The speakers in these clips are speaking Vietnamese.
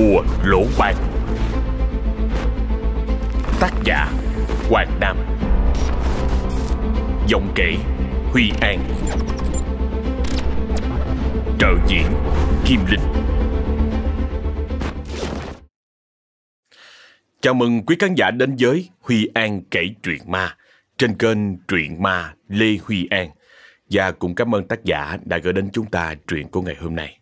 Bùa lỗ ban Tác giả Hoàng Nam. Giọng kể Huy An. Trợ diễn Kim Linh. Chào mừng quý khán giả đến với Huy An kể truyện ma trên kênh Truyện Ma Lê Huy An. Và cũng cảm ơn tác giả đã gửi đến chúng ta truyện của ngày hôm nay.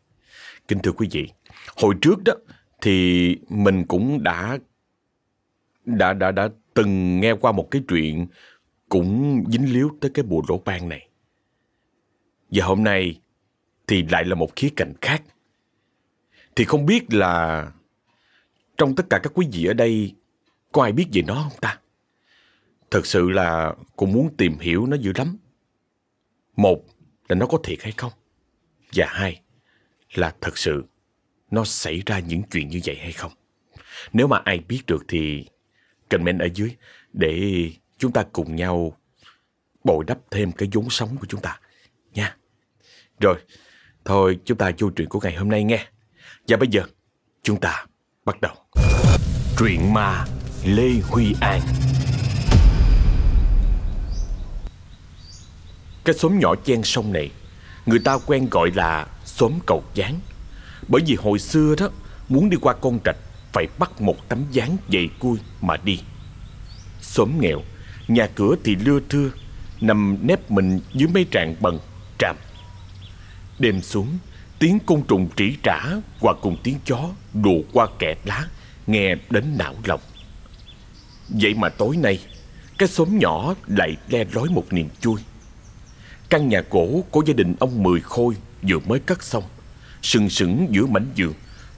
Kính thưa quý vị, hồi trước đó thì mình cũng đã đã đã đã từng nghe qua một cái chuyện cũng dính líu tới cái bùa lỗ ban này. Và hôm nay thì lại là một khía cạnh khác. Thì không biết là trong tất cả các quý vị ở đây, có ai biết về nó không ta? Thật sự là cũng muốn tìm hiểu nó dữ lắm. Một là nó có thiệt hay không? Và hai là thật sự nó xảy ra những chuyện như vậy hay không? Nếu mà ai biết được thì comment ở dưới để chúng ta cùng nhau bồi đắp thêm cái vốn sống của chúng ta nha. Rồi, thôi chúng ta vô truyện của ngày hôm nay nghe. Và bây giờ chúng ta bắt đầu. Truyện ma Lê Huy An Cái xóm nhỏ chen sông này Người ta quen gọi là xóm cầu gián bởi vì hồi xưa đó, Muốn đi qua con trạch Phải bắt một tấm gián dày cui mà đi. Xóm nghèo, Nhà cửa thì lưa thưa, Nằm nép mình dưới mấy tràng bần Tràm. Đêm xuống, Tiếng côn trùng trĩ trả Và cùng tiếng chó đùa qua kẹ lá, Nghe đến não lòng. Vậy mà tối nay, Cái xóm nhỏ lại le lói một niềm chui Căn nhà cổ của gia đình ông Mười Khôi vừa mới cất xong. Sừng sững giữa mảnh giường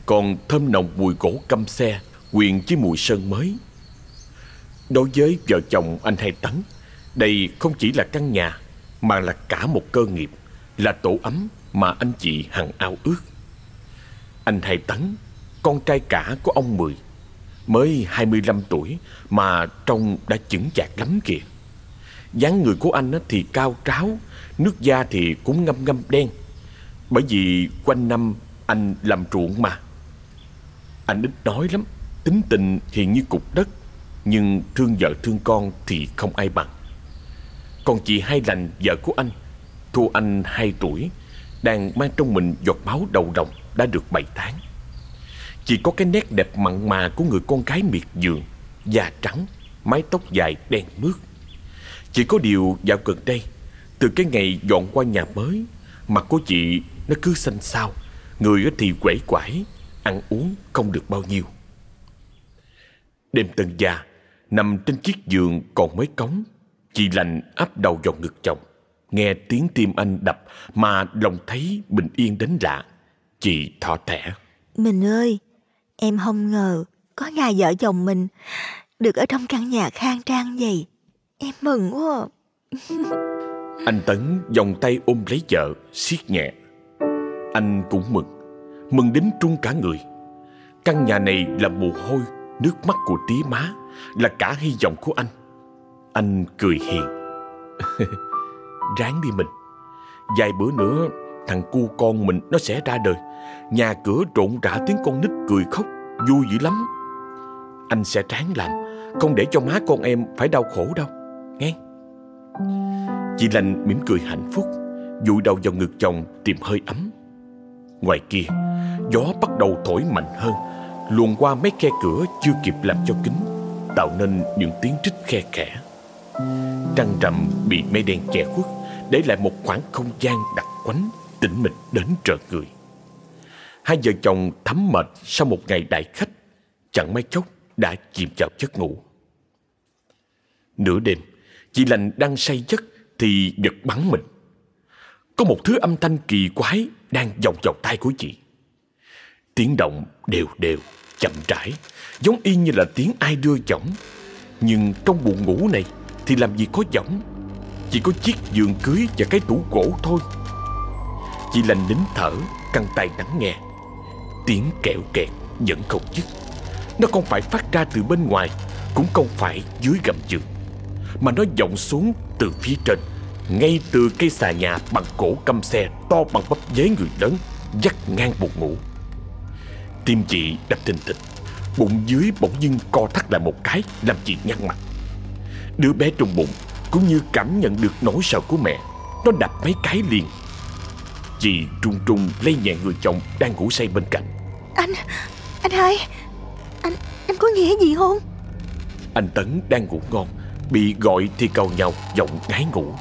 Còn thơm nồng mùi gỗ căm xe quyện với mùi sơn mới. Đối với vợ chồng anh Hai Tấn, Đây không chỉ là căn nhà, Mà là cả một cơ nghiệp, Là tổ ấm mà anh chị hằng ao ước. Anh Hai Tấn, Con trai cả của ông Mười, Mới 25 tuổi Mà trông đã chững chạc lắm kìa. Dáng người của anh thì cao tráo, Nước da thì cũng ngâm ngâm đen bởi vì quanh năm anh làm ruộng mà. Anh ít nói lắm Tính tình thì như cục đất Nhưng thương vợ thương con thì không ai bằng. Còn chị Hai Lành vợ của anh Thua anh 2 tuổi Đang mang trong mình giọt máu đầu rồng Đã được 7 tháng. Chỉ có cái nét đẹp mặn mà của người con gái miệt vườn Da trắng, mái tóc dài đen mướt. Chỉ có điều dạo gần đây từ cái ngày dọn qua nhà mới Mặt của chị nó cứ xanh xao. Người thì quẩy quải Ăn uống không được bao nhiêu. Đêm tân gia Nằm trên chiếc giường còn mới cống Chị lành áp đầu vào ngực chồng. Nghe tiếng tim anh đập Mà lòng thấy bình yên đến lạ. Chị thỏ thẻ. Mình ơi Em không ngờ Có ngày vợ chồng mình Được ở trong căn nhà khang trang vậy. Em mừng quá Anh Tấn vòng tay ôm lấy vợ siết nhẹ anh cũng mừng. Mừng đến trung cả người. Căn nhà này là mồ hôi, Nước mắt của tí má, Là cả hy vọng của anh. Anh cười hiền. Ráng đi mình. Vài bữa nữa, Thằng cu con mình nó sẽ ra đời. Nhà cửa trộn rã tiếng con nít cười khóc, Vui dữ lắm. Anh sẽ ráng làm, Không để cho má con em phải đau khổ đâu. Nghe. Chị lành mỉm cười hạnh phúc, Dụi đầu vào ngực chồng tìm hơi ấm. Ngoài kia. Gió bắt đầu thổi mạnh hơn. Luồn qua mấy khe cửa chưa kịp làm cho kính Tạo nên những tiếng trích khe khẽ. Trăng rằm bị mây đen che khuất, Để lại một khoảng không gian đặc quánh, Tĩnh mịch đến trợ người. Hai vợ chồng thấm mệt Sau một ngày đại khách, Chẳng mấy chốc đã chìm vào giấc ngủ. Nửa đêm, Chị lành đang say giấc thì giật bắn mình. Có một thứ âm thanh kỳ quái đang vòng vào tay của chị. Tiếng động đều đều, chậm rãi, giống y như là tiếng ai đưa giỏng. Nhưng trong buồng ngủ này thì làm gì có giỏng, chỉ có chiếc giường cưới và cái tủ gỗ thôi. Chị lành nín thở, căng tay lắng nghe. Tiếng kẹo kẹt vẫn không dứt. Nó không phải phát ra từ bên ngoài, cũng không phải dưới gầm giường, mà nó vọng xuống từ phía trên ngay từ cây xà nhà bằng cổ căm xe to bằng bắp giấy người lớn dắt ngang buộc ngủ. Tim chị đập thình thịch Bụng dưới bỗng dưng co thắt lại một cái Làm chị nhăn mặt. Đứa bé trong bụng cũng như cảm nhận được nỗi sợ của mẹ Nó đập mấy cái liền. Chị trung trung lay nhẹ người chồng Đang ngủ say bên cạnh. Anh, anh hai Anh, anh có nghe gì không? Anh Tấn đang ngủ ngon Bị gọi thì cầu nhau giọng ngái ngủ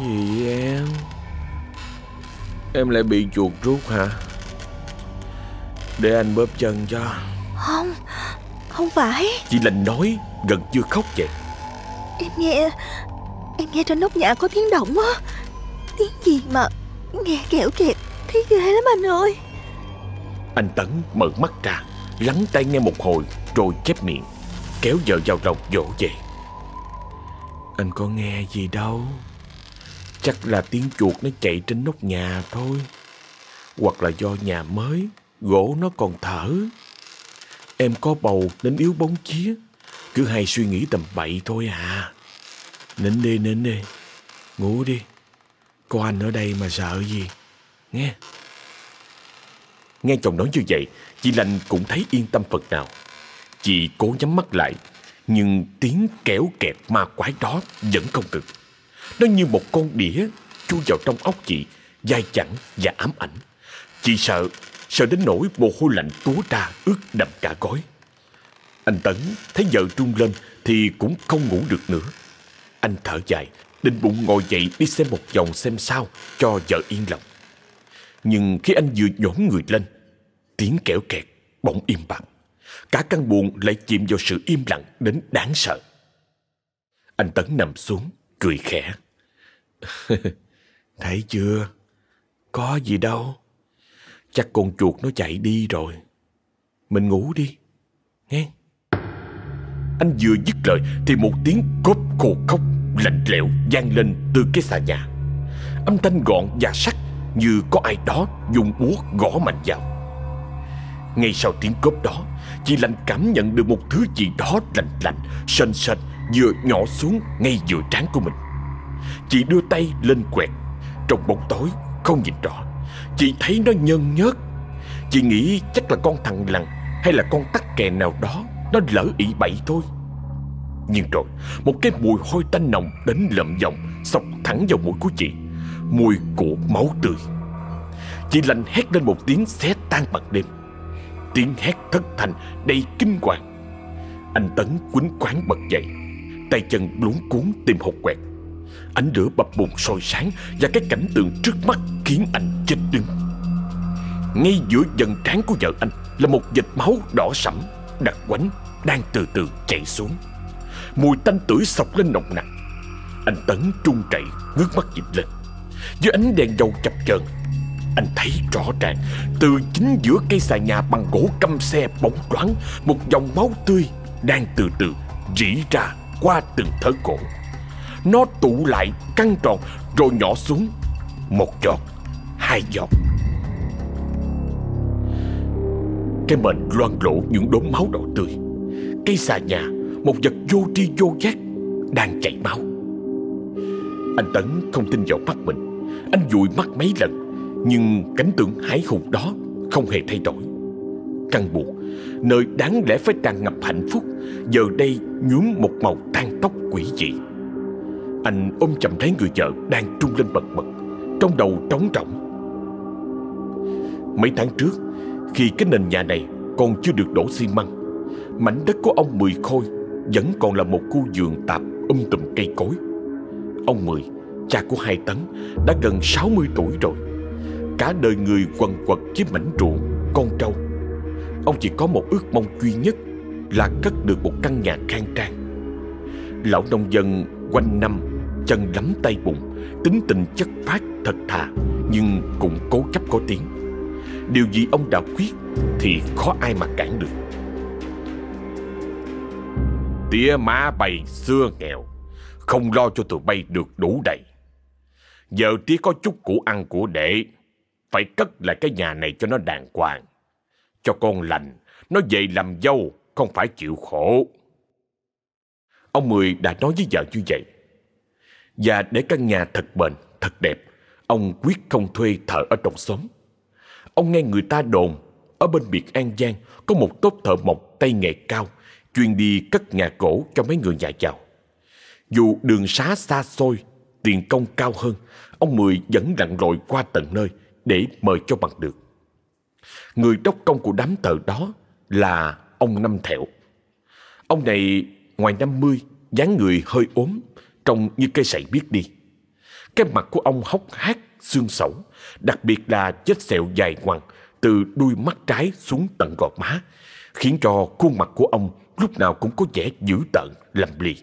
Gì em? Em lại bị chuột rút hả? Để anh bóp chân cho. Không, không phải. Chị Lành nói gần như khóc vậy. Em nghe Em nghe trên nóc nhà có tiếng động á. Tiếng gì mà Nghe kẹo kẹt Thấy ghê lắm anh ơi. Anh Tấn mở mắt ra Lắng tay nghe một hồi Rồi chép miệng Kéo vợ vào lòng dỗ về. Anh có nghe gì đâu Chắc là tiếng chuột nó chạy trên nóc nhà thôi. Hoặc là do nhà mới, Gỗ nó còn thở. Em có bầu nên yếu bóng chía. Cứ hay suy nghĩ tầm bậy thôi à. Nín đi nín đi. Ngủ đi. Có anh ở đây mà sợ gì? Nghe. Nghe chồng nói như vậy, Chị Lành cũng thấy yên tâm phần nào. Chị cố nhắm mắt lại, Nhưng tiếng kéo kẹt ma quái đó Vẫn không ngừng. Nó như một con đĩa Chui vào trong óc chị Dai chẳng và ám ảnh. Chị sợ Sợ đến nỗi mồ hôi lạnh túa ra ướt đậm cả gói. Anh Tấn thấy vợ trung lên Thì cũng không ngủ được nữa. Anh thở dài, Định bụng ngồi dậy đi xem một vòng xem sao Cho vợ yên lòng. Nhưng khi anh vừa nhổm người lên, Tiếng kẽo kẹt bỗng im bặt. Cả căn buồng lại chìm vào sự im lặng đến đáng sợ. Anh Tấn nằm xuống, Cười khẽ. Thấy chưa? Có gì đâu. Chắc con chuột nó chạy đi rồi. Mình ngủ đi. Nghe. Anh vừa dứt lời Thì một tiếng cốp khô khóc Lạnh lẽo vang lên từ cái xà nhà. Âm thanh gọn và sắc Như có ai đó dùng búa gõ mạnh vào. Ngay sau tiếng cốp đó, Chị Lành cảm nhận được một thứ gì đó lạnh lạnh, Sền sệt vừa nhỏ xuống ngay giữa trán của mình. Chị đưa tay lên quẹt. Trong bóng tối, không nhìn rõ. Chị thấy nó nhơn nhớt. Chị nghĩ chắc là con thằng lằn Hay là con tắc kè nào đó, Nó lỡ ị bậy thôi. Nhưng rồi, Một cái mùi hôi tanh nồng đến lợm giọng, Xộc thẳng vào mũi của chị. Mùi của máu tươi. Chị lành hét lên một tiếng xé tan bằng đêm. Tiếng hét thất thành đầy kinh hoàng. Anh Tấn quýnh quán bật dậy, Tay chân luống cuốn tìm hột quẹt. Ánh lửa bập bùng soi sáng Và cái cảnh tượng trước mắt khiến anh chết đứng. Ngay giữa dần trán của vợ anh Là một vệt máu đỏ sẫm Đặc quánh đang từ từ chảy xuống. Mùi tanh tưởi sọc lên nồng nặc. Anh Tấn trung chạy ngước mắt nhìn lên. Dưới ánh đèn dầu chập chờn, Anh thấy rõ ràng, Từ chính giữa cây xà nhà bằng gỗ căm xe bóng đoán Một dòng máu tươi Đang từ từ rỉ ra qua từng thớ cổ. Nó tụ lại căng tròn, Rồi nhỏ xuống. Một giọt, Hai giọt. Cái mệnh loan lộ những đốm máu đỏ tươi. Cây xà nhà, Một vật vô tri vô giác Đang chảy máu. Anh Tấn không tin vào mắt mình. Anh dụi mắt mấy lần, Nhưng cảnh tượng hái hùng đó Không hề thay đổi. Căn buộc Nơi đáng lẽ phải tràn ngập hạnh phúc, Giờ đây nhuốm một màu tan tóc quỷ dị. Anh ôm chầm lấy người vợ Đang trung lên bật bật, Trong đầu trống rỗng. Mấy tháng trước, Khi cái nền nhà này còn chưa được đổ xi măng, Mảnh đất của ông Mười Khôi Vẫn còn là một khu vườn tạp um tùm cây cối. Ông Mười, Cha của hai tấn, Đã gần 60 tuổi rồi. Cả đời người quần quật với mảnh ruộng, Con trâu. Ông chỉ có một ước mong duy nhất Là cất được một căn nhà khang trang. Lão nông dân quanh năm Chân lắm tay bụng, Tính tình chất phát thật thà, Nhưng cũng cố chấp có tiếng. Điều gì ông đã quyết Thì khó ai mà cản được. Tía má bày xưa nghèo, Không lo cho tụi bay được đủ đầy. Giờ tía có chút của ăn của đệ Phải cất lại cái nhà này cho nó đàng hoàng. Cho con lành, Nó về làm dâu, Không phải chịu khổ. Ông Mười đã nói với vợ như vậy. Và để căn nhà thật bền, thật đẹp Ông quyết không thuê thợ ở trong xóm Ông nghe người ta đồn ở bên biệt An Giang có một tốt thợ mộc tay nghề cao, chuyên đi cất nhà cổ cho mấy người nhà giàu. Dù đường xá xa xôi, tiền công cao hơn, ông Mười vẫn lặn lội qua tận nơi để mời cho bằng được. Người đốc công của đám thợ đó là ông Năm Thẹo. Ông này ngoài năm mươi, dáng người hơi ốm, trông như cây sậy biết đi. Cái mặt của ông hốc hác, xương sẩu, đặc biệt là vết sẹo dài ngoằng từ đuôi mắt trái xuống tận gò má, khiến cho khuôn mặt của ông lúc nào cũng có vẻ dữ tợn, lầm lì.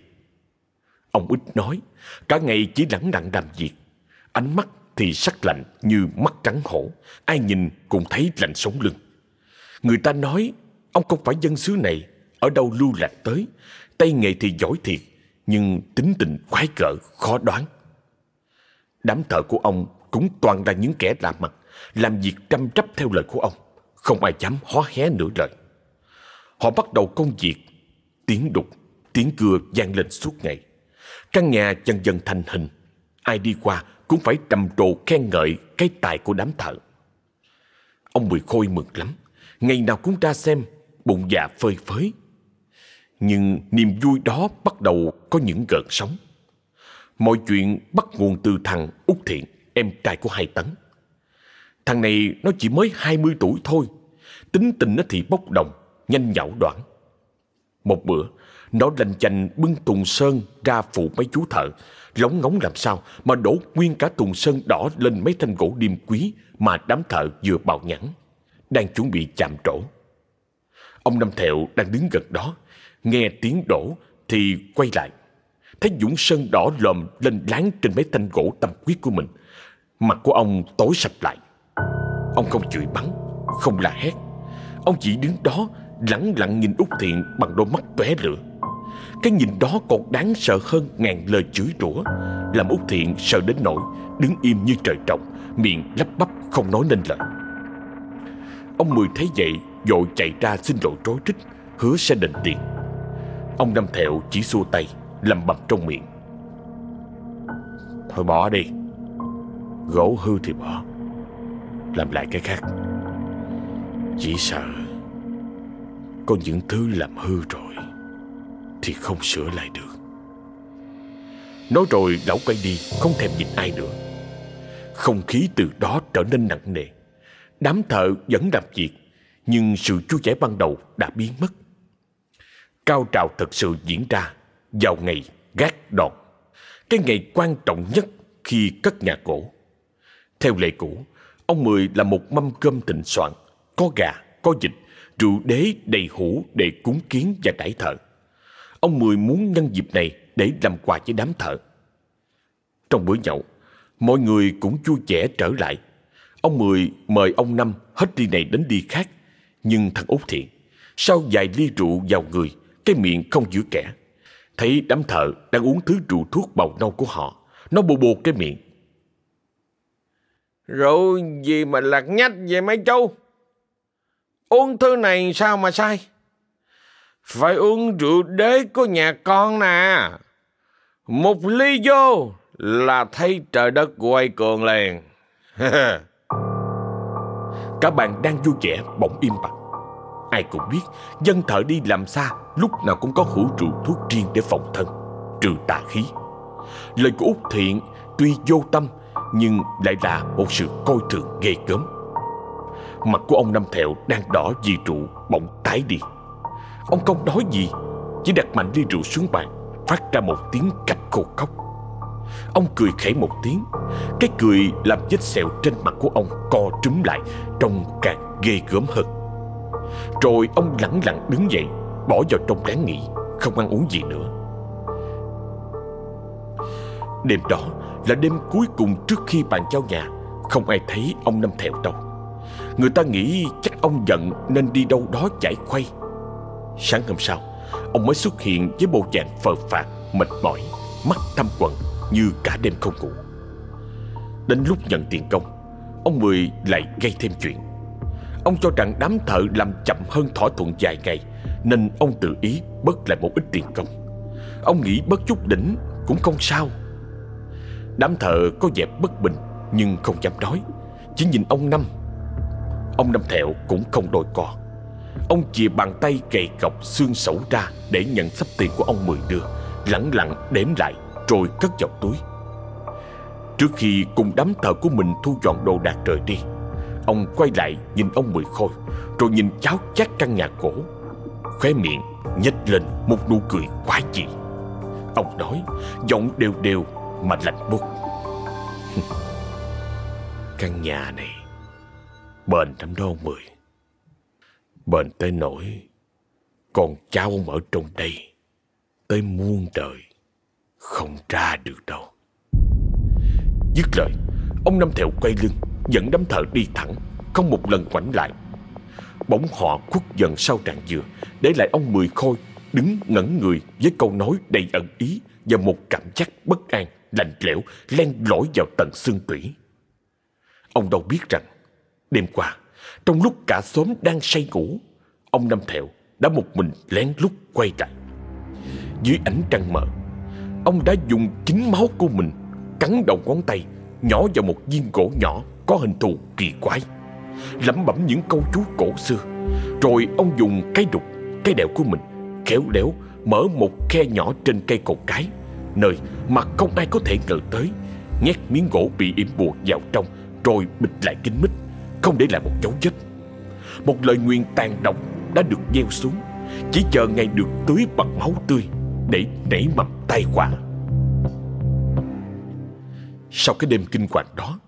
Ông ít nói, cả ngày chỉ lẳng lặng làm việc. Ánh mắt thì sắc lạnh như mắt trắng hổ, ai nhìn cũng thấy lạnh sống lưng. Người ta nói, ông không phải dân xứ này, ở đâu lưu lạc tới, tay nghề thì giỏi thiệt, nhưng tính tình khoái cỡ, khó đoán. Đám thợ của ông cũng toàn là những kẻ làm mặt, làm việc chăm chấp theo lời của ông, không ai dám hó hé nửa lời. Họ bắt đầu công việc, tiếng đục, tiếng cưa vang lên suốt ngày. Căn nhà dần dần thành hình, ai đi qua cũng phải trầm trồ khen ngợi cái tài của đám thợ. Ông Mười Khôi mừng lắm, ngày nào cũng ra xem, bụng dạ phơi phới. Nhưng niềm vui đó bắt đầu có những gợn sóng. Mọi chuyện bắt nguồn từ thằng Út Thiện, em trai của hai tấn. Thằng này nó chỉ mới 20 tuổi thôi, tính tình nó thì bốc đồng, nhanh nhảu đoạn. Một bữa, nó lành chành bưng tùng sơn ra phụ mấy chú thợ, lóng ngóng làm sao mà đổ nguyên cả tùng sơn đỏ lên mấy thanh gỗ điềm quý mà đám thợ vừa bào nhẵn, đang chuẩn bị chạm trổ. Ông Năm Thẹo đang đứng gần đó, nghe tiếng đổ thì quay lại. Thấy Dũng Sơn đỏ lòm lên láng trên mấy thanh gỗ tầm quyết của mình. Mặt của ông tối sập lại. Ông không chửi bắn, không la hét. Ông chỉ đứng đó lẳng lặng nhìn Úc Thiện bằng đôi mắt tóe lửa. Cái nhìn đó còn đáng sợ hơn ngàn lời chửi rủa Làm Úc Thiện sợ đến nỗi Đứng im như trời trồng Miệng lắp bắp không nói nên lời Ông Mười thấy vậy Vội chạy ra xin lỗi trối trích Hứa sẽ đền tiền Ông Năm Thẹo chỉ xua tay, Lầm bầm trong miệng. Thôi bỏ đi. Gỗ hư thì bỏ. Làm lại cái khác. Chỉ sợ Có những thứ làm hư rồi Thì không sửa lại được. Nói rồi lão quay đi, Không thèm nhìn ai nữa. Không khí từ đó trở nên nặng nề. Đám thợ vẫn làm việc, Nhưng sự chú giải ban đầu đã biến mất. Cao trào thật sự diễn ra Vào ngày gác đòn. Cái ngày quan trọng nhất khi cất nhà cổ. Theo lệ cũ Ông Mười là một mâm cơm thịnh soạn Có gà, có vịt Rượu đế đầy hũ để cúng kiến và đãi thợ Ông Mười muốn nhân dịp này Để làm quà cho đám thợ. Trong bữa nhậu Mọi người cũng vui vẻ trở lại. Ông Mười mời ông Năm hết đi này đến đi khác Nhưng thằng Út Thiện Sau vài ly rượu vào người cái miệng không giữ kẻ. Thấy đám thợ đang uống thứ rượu thuốc bào nâu của họ Nó bồ bồ cái miệng. Rượu gì mà lạc nhách vậy mấy châu Uống thứ này sao mà sai? Phải uống rượu đế của nhà con nè. Một ly vô là thấy trời đất quay cuồng liền. Cả bàn đang vui vẻ bỗng im bặt Ai cũng biết, Dân thợ đi làm xa, Lúc nào cũng có hữu rượu thuốc riêng để phòng thân, Trừ tà khí. Lời của Út Thiện tuy vô tâm, Nhưng lại là một sự coi thường ghê gớm. Mặt của ông Năm Thẹo đang đỏ vì rượu bỗng tái đi. Ông không nói gì, Chỉ đặt mạnh ly rượu xuống bàn, Phát ra một tiếng cạch khô khóc Ông cười khẽ một tiếng, Cái cười làm vết sẹo trên mặt của ông co trúm lại, Trông càng ghê gớm hơn. Rồi ông lẳng lặng đứng dậy Bỏ vào trong lán nghỉ Không ăn uống gì nữa Đêm đó là đêm cuối cùng trước khi bàn giao nhà Không ai thấy ông Năm Thẹo đâu Người ta nghĩ chắc ông giận nên đi đâu đó chạy khuây Sáng hôm sau Ông mới xuất hiện với bộ dạng phờ phạt, mệt mỏi, mắt thâm quần như cả đêm không ngủ. Đến lúc nhận tiền công, ông Mười lại gây thêm chuyện. Ông cho rằng đám thợ làm chậm hơn thỏa thuận vài ngày nên ông tự ý bớt lại một ít tiền công. Ông nghĩ bớt chút đỉnh cũng không sao. Đám thợ có vẻ bất bình nhưng không dám nói, chỉ nhìn ông Năm. Ông Năm Thẹo cũng không đôi co Ông chìa bàn tay gầy cọc xương sẩu ra Để nhận sắp tiền của ông Mười đưa Lặng lặng đếm lại Rồi cất vào túi Trước khi cùng đám thợ của mình thu dọn đồ đạc rời đi Ông quay lại nhìn ông Mười Khôi, Rồi nhìn cháu chát căn nhà cổ. Khóe miệng nhếch lên một nụ cười quái dị. Ông nói, Giọng đều đều mà lạnh buốt. Căn nhà này Bền lắm đó ông Mười. Bền tới nỗi còn cháu ông ở trong đây Tới muôn đời Không ra được đâu. Dứt lời, Ông Năm Thẹo quay lưng Dẫn đám thợ đi thẳng, Không một lần ngoảnh lại. Bỗng họ khuất dần sau tràn dừa, Để lại ông Mười Khôi Đứng ngẩn người với câu nói đầy ẩn ý Và một cảm giác bất an, Lạnh lẽo, len lỏi vào tận xương tủy. Ông đâu biết rằng, Đêm qua, Trong lúc cả xóm đang say ngủ, Ông Năm Thẹo đã một mình lén lút quay lại. Dưới ánh trăng mờ, Ông đã dùng chính máu của mình Cắn đầu ngón tay Nhỏ vào một viên gỗ nhỏ. Có hình thù kỳ quái. Lẩm bẩm những câu chú cổ xưa. Rồi ông dùng cái đục, Cái đèo của mình Khéo léo mở một khe nhỏ trên cây cột cái, Nơi mà không ai có thể ngờ tới. Nhét miếng gỗ bị yểm bùa vào trong, Rồi bịt lại kín mít, Không để lại một dấu vết. Một lời nguyện tàn độc đã được gieo xuống, Chỉ chờ ngày được tưới bằng máu tươi Để nảy mầm tai họa. Sau cái đêm kinh hoàng đó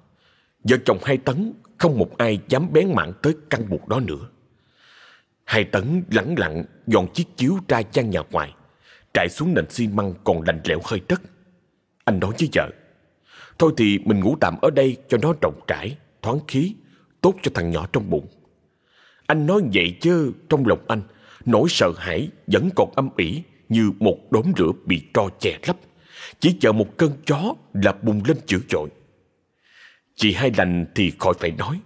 Vợ chồng hai tấn Không một ai dám bén mảng tới căn buộc đó nữa. Hai tấn lẳng lặng dọn chiếc chiếu ra gian nhà ngoài Trải xuống nền xi măng còn lạnh lẽo hơi đất. Anh nói với vợ Thôi thì mình ngủ tạm ở đây cho nó rộng trải, thoáng khí Tốt cho thằng nhỏ trong bụng. Anh nói vậy chứ trong lòng anh Nỗi sợ hãi vẫn còn âm ỉ Như một đốm lửa bị tro che lấp. Chỉ chờ một cơn gió là bùng lên dữ dội. Chị hai lành thì khỏi phải nói.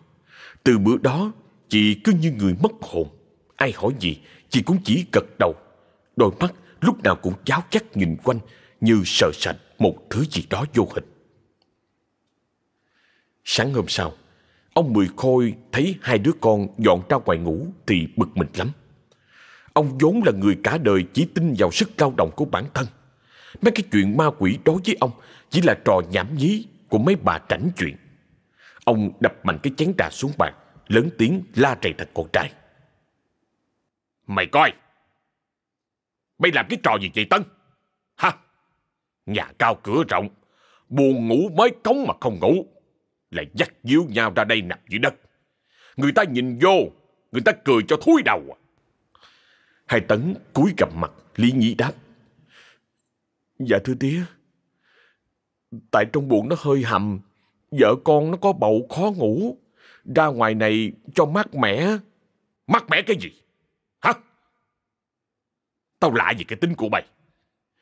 Từ bữa đó, Chị cứ như người mất hồn. Ai hỏi gì, Chị cũng chỉ gật đầu. Đôi mắt lúc nào cũng cháo chắc nhìn quanh, Như sợ sạch một thứ gì đó vô hình. Sáng hôm sau, Ông Mười Khôi thấy hai đứa con dọn ra ngoài ngủ Thì bực mình lắm. Ông vốn là người cả đời chỉ tin vào sức lao động của bản thân. Mấy cái chuyện ma quỷ đối với ông Chỉ là trò nhảm nhí của mấy bà trảnh chuyện. Ông đập mạnh cái chén trà xuống bàn, Lớn tiếng la rầy thật con trai Mày coi, Mày làm cái trò gì vậy Tân? Hả Nhà cao cửa rộng, Buồn ngủ mới cống mà không ngủ, Lại dắt díu nhau ra đây nằm dưới đất. Người ta nhìn vô, Người ta cười cho thúi đầu à. Hai tấn cúi gầm mặt, Lý nhĩ đáp. Dạ thưa tía, Tại trong buồn nó hơi hầm Vợ con nó có bầu khó ngủ. Ra ngoài này cho mát mẻ. Mát mẻ cái gì? Hả? Tao lạ gì cái tính của mày.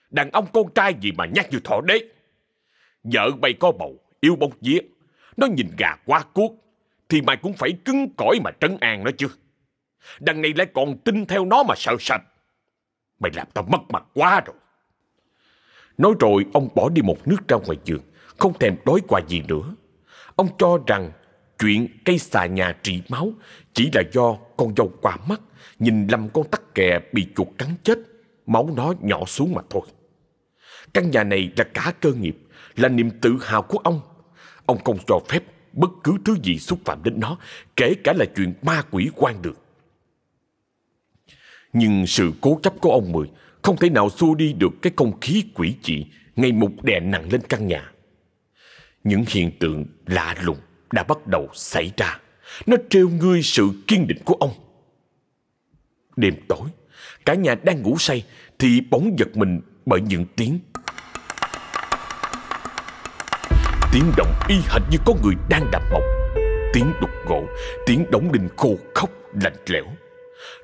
Đàn ông con trai gì mà nhát như thỏ đế? Vợ mày có bầu, Yêu bông vía. Nó nhìn gà quá cuốc, Thì mày cũng phải cứng cỏi mà trấn an nó chứ. Đằng này lại còn tin theo nó mà sợ sạch Mày làm tao mất mặt quá rồi. Nói rồi, ông bỏ đi một nước ra ngoài giường, Không thèm đói quà gì nữa. Ông cho rằng chuyện cây xà nhà trị máu Chỉ là do con dâu qua mắt, Nhìn lầm con tắc kè bị chuột cắn chết, Máu nó nhỏ xuống mà thôi. Căn nhà này là cả cơ nghiệp, Là niềm tự hào của ông. Ông không cho phép bất cứ thứ gì xúc phạm đến nó, Kể cả là chuyện ma quỷ quan được. Nhưng sự cố chấp của ông Mười Không thể nào xua đi được cái không khí quỷ dị Ngày một đè nặng lên căn nhà. Những hiện tượng lạ lùng đã bắt đầu xảy ra. Nó trêu ngươi sự kiên định của ông. Đêm tối, Cả nhà đang ngủ say Thì bỗng giật mình bởi những tiếng. Tiếng động y hệt như có người đang đạp mộng Tiếng đục gỗ Tiếng đóng đinh khô khóc lạnh lẽo.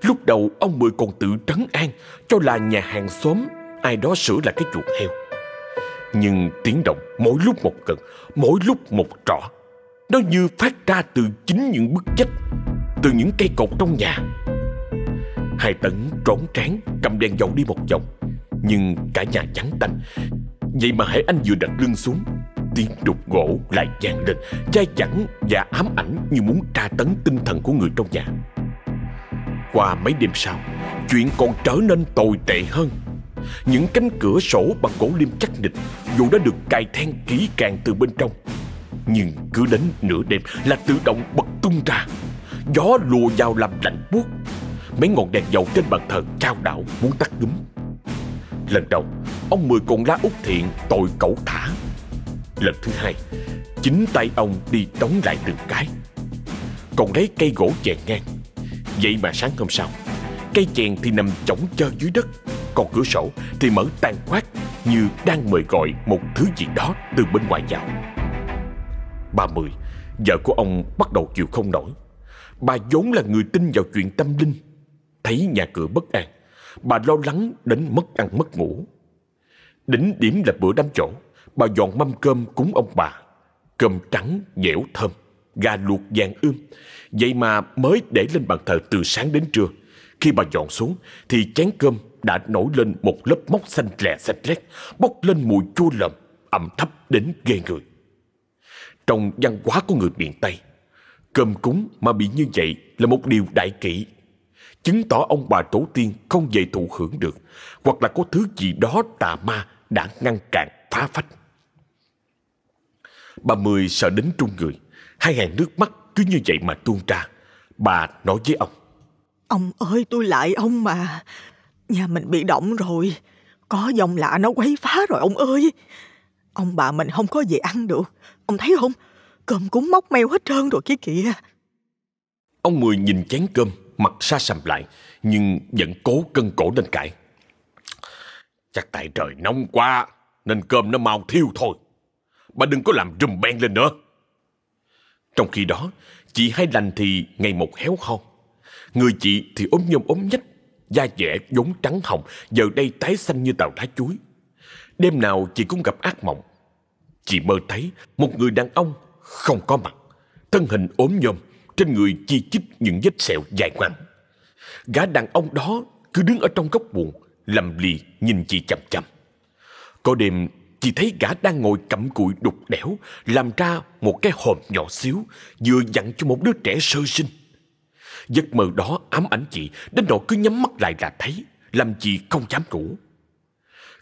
Lúc đầu ông Mười còn tự trấn an Cho là nhà hàng xóm, Ai đó sửa lại cái chuột heo. Nhưng tiếng động mỗi lúc một gần Mỗi lúc một rõ Nó như phát ra từ chính những bức vách Từ những cây cột trong nhà. Hai tấn trốn tráng, cầm đèn dầu đi một vòng Nhưng cả nhà trắng tanh. Vậy mà hãy anh vừa đặt lưng xuống Tiếng đục gỗ lại vang lên Chai chẳng và ám ảnh như muốn tra tấn tinh thần của người trong nhà. Qua mấy đêm sau Chuyện còn trở nên tồi tệ hơn. Những cánh cửa sổ bằng gỗ liêm chắc nịch Dù đã được cài then kỹ càng từ bên trong. Nhưng cứ đến nửa đêm là tự động bật tung ra. Gió lùa vào làm lạnh buốt. Mấy ngọn đèn dầu trên bàn thờ trao đảo muốn tắt đúng Lần đầu, Ông Mười còn la út thiện tội cẩu thả. Lần thứ hai, Chính tay ông đi đóng lại từng cái. Còn lấy cây gỗ chèn ngang. Vậy mà sáng hôm sau, Cây chèn thì nằm chỏng chơ dưới đất con cửa sổ thì mở tan quát Như đang mời gọi một thứ gì đó từ bên ngoài vào. Bà Mười Vợ của ông bắt đầu chịu không nổi. Bà vốn là người tin vào chuyện tâm linh Thấy nhà cửa bất an Bà lo lắng đến mất ăn mất ngủ. Đỉnh điểm là bữa đám chỗ Bà dọn mâm cơm cúng ông bà. Cơm trắng, dẻo thơm Gà luộc vàng ươm. Vậy mà mới để lên bàn thờ từ sáng đến trưa Khi bà dọn xuống Thì chén cơm đã nổi lên một lớp móc xanh lè xanh lét Bốc lên mùi chua lợm ẩm thấp đến ghê người. Trong văn hóa của người miền Tây, Cơm cúng mà bị như vậy là một điều đại kỵ Chứng tỏ ông bà tổ tiên không về thụ hưởng được, Hoặc là có thứ gì đó tà ma đã ngăn cản, phá phách. Bà Mười sợ đến trung người, Hai hàng nước mắt cứ như vậy mà tuôn ra. Bà nói với ông Ông ơi, tôi lại ông mà. Nhà mình bị động rồi. Có dòng lạ nó quấy phá rồi, ông ơi. Ông bà mình không có gì ăn được. Ông thấy không? Cơm cúng móc meo hết trơn rồi kia kìa. Ông Mười nhìn chén cơm, Mặt xa sầm lại, Nhưng vẫn cố cân cổ lên cãi. Chắc tại trời nóng quá, Nên cơm nó mau thiêu thôi. Bà đừng có làm rùm beng lên nữa. Trong khi đó, Chị Hai Lành thì ngày một héo hon Người chị thì ốm nhôm ốm nhách Da dẻ vốn trắng hồng, Giờ đây tái xanh như tàu lá chuối. Đêm nào chị cũng gặp ác mộng. Chị mơ thấy một người đàn ông không có mặt, Thân hình ốm nhom Trên người chi chít những vết sẹo dài ngoằng. Gã đàn ông đó cứ đứng ở trong góc buồn, Lầm lì nhìn chị chằm chằm. Có đêm, Chị thấy gã đang ngồi cặm cụi đục đẽo, Làm ra một cái hòm nhỏ xíu, Vừa dặn cho một đứa trẻ sơ sinh. Giấc mơ đó ám ảnh chị, Đến độ cứ nhắm mắt lại là thấy, Làm chị không dám ngủ.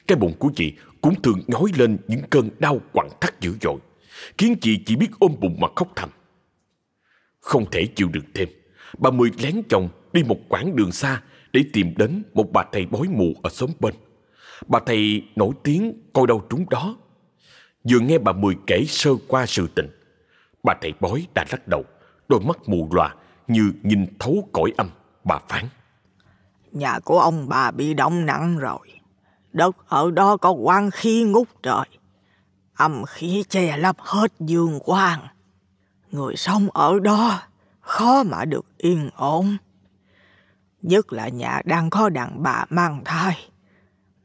Cái bụng của chị cũng thường nhói lên Những cơn đau quặn thắt dữ dội, Khiến chị chỉ biết ôm bụng mà khóc thầm. Không thể chịu được thêm, Bà Mười lén chồng đi một quãng đường xa Để tìm đến một bà thầy bói mù ở xóm bên. Bà thầy nổi tiếng coi đâu trúng đó. Vừa nghe bà Mười kể sơ qua sự tình, Bà thầy bói đã lắc đầu, Đôi mắt mù lòa như nhìn thấu cõi âm, Bà phán Nhà của ông bà bị động nặng rồi Đất ở đó có quan khí ngút trời Âm khí che lấp hết dương quang Người sống ở đó Khó mà được yên ổn Nhất là nhà đang có đàn bà mang thai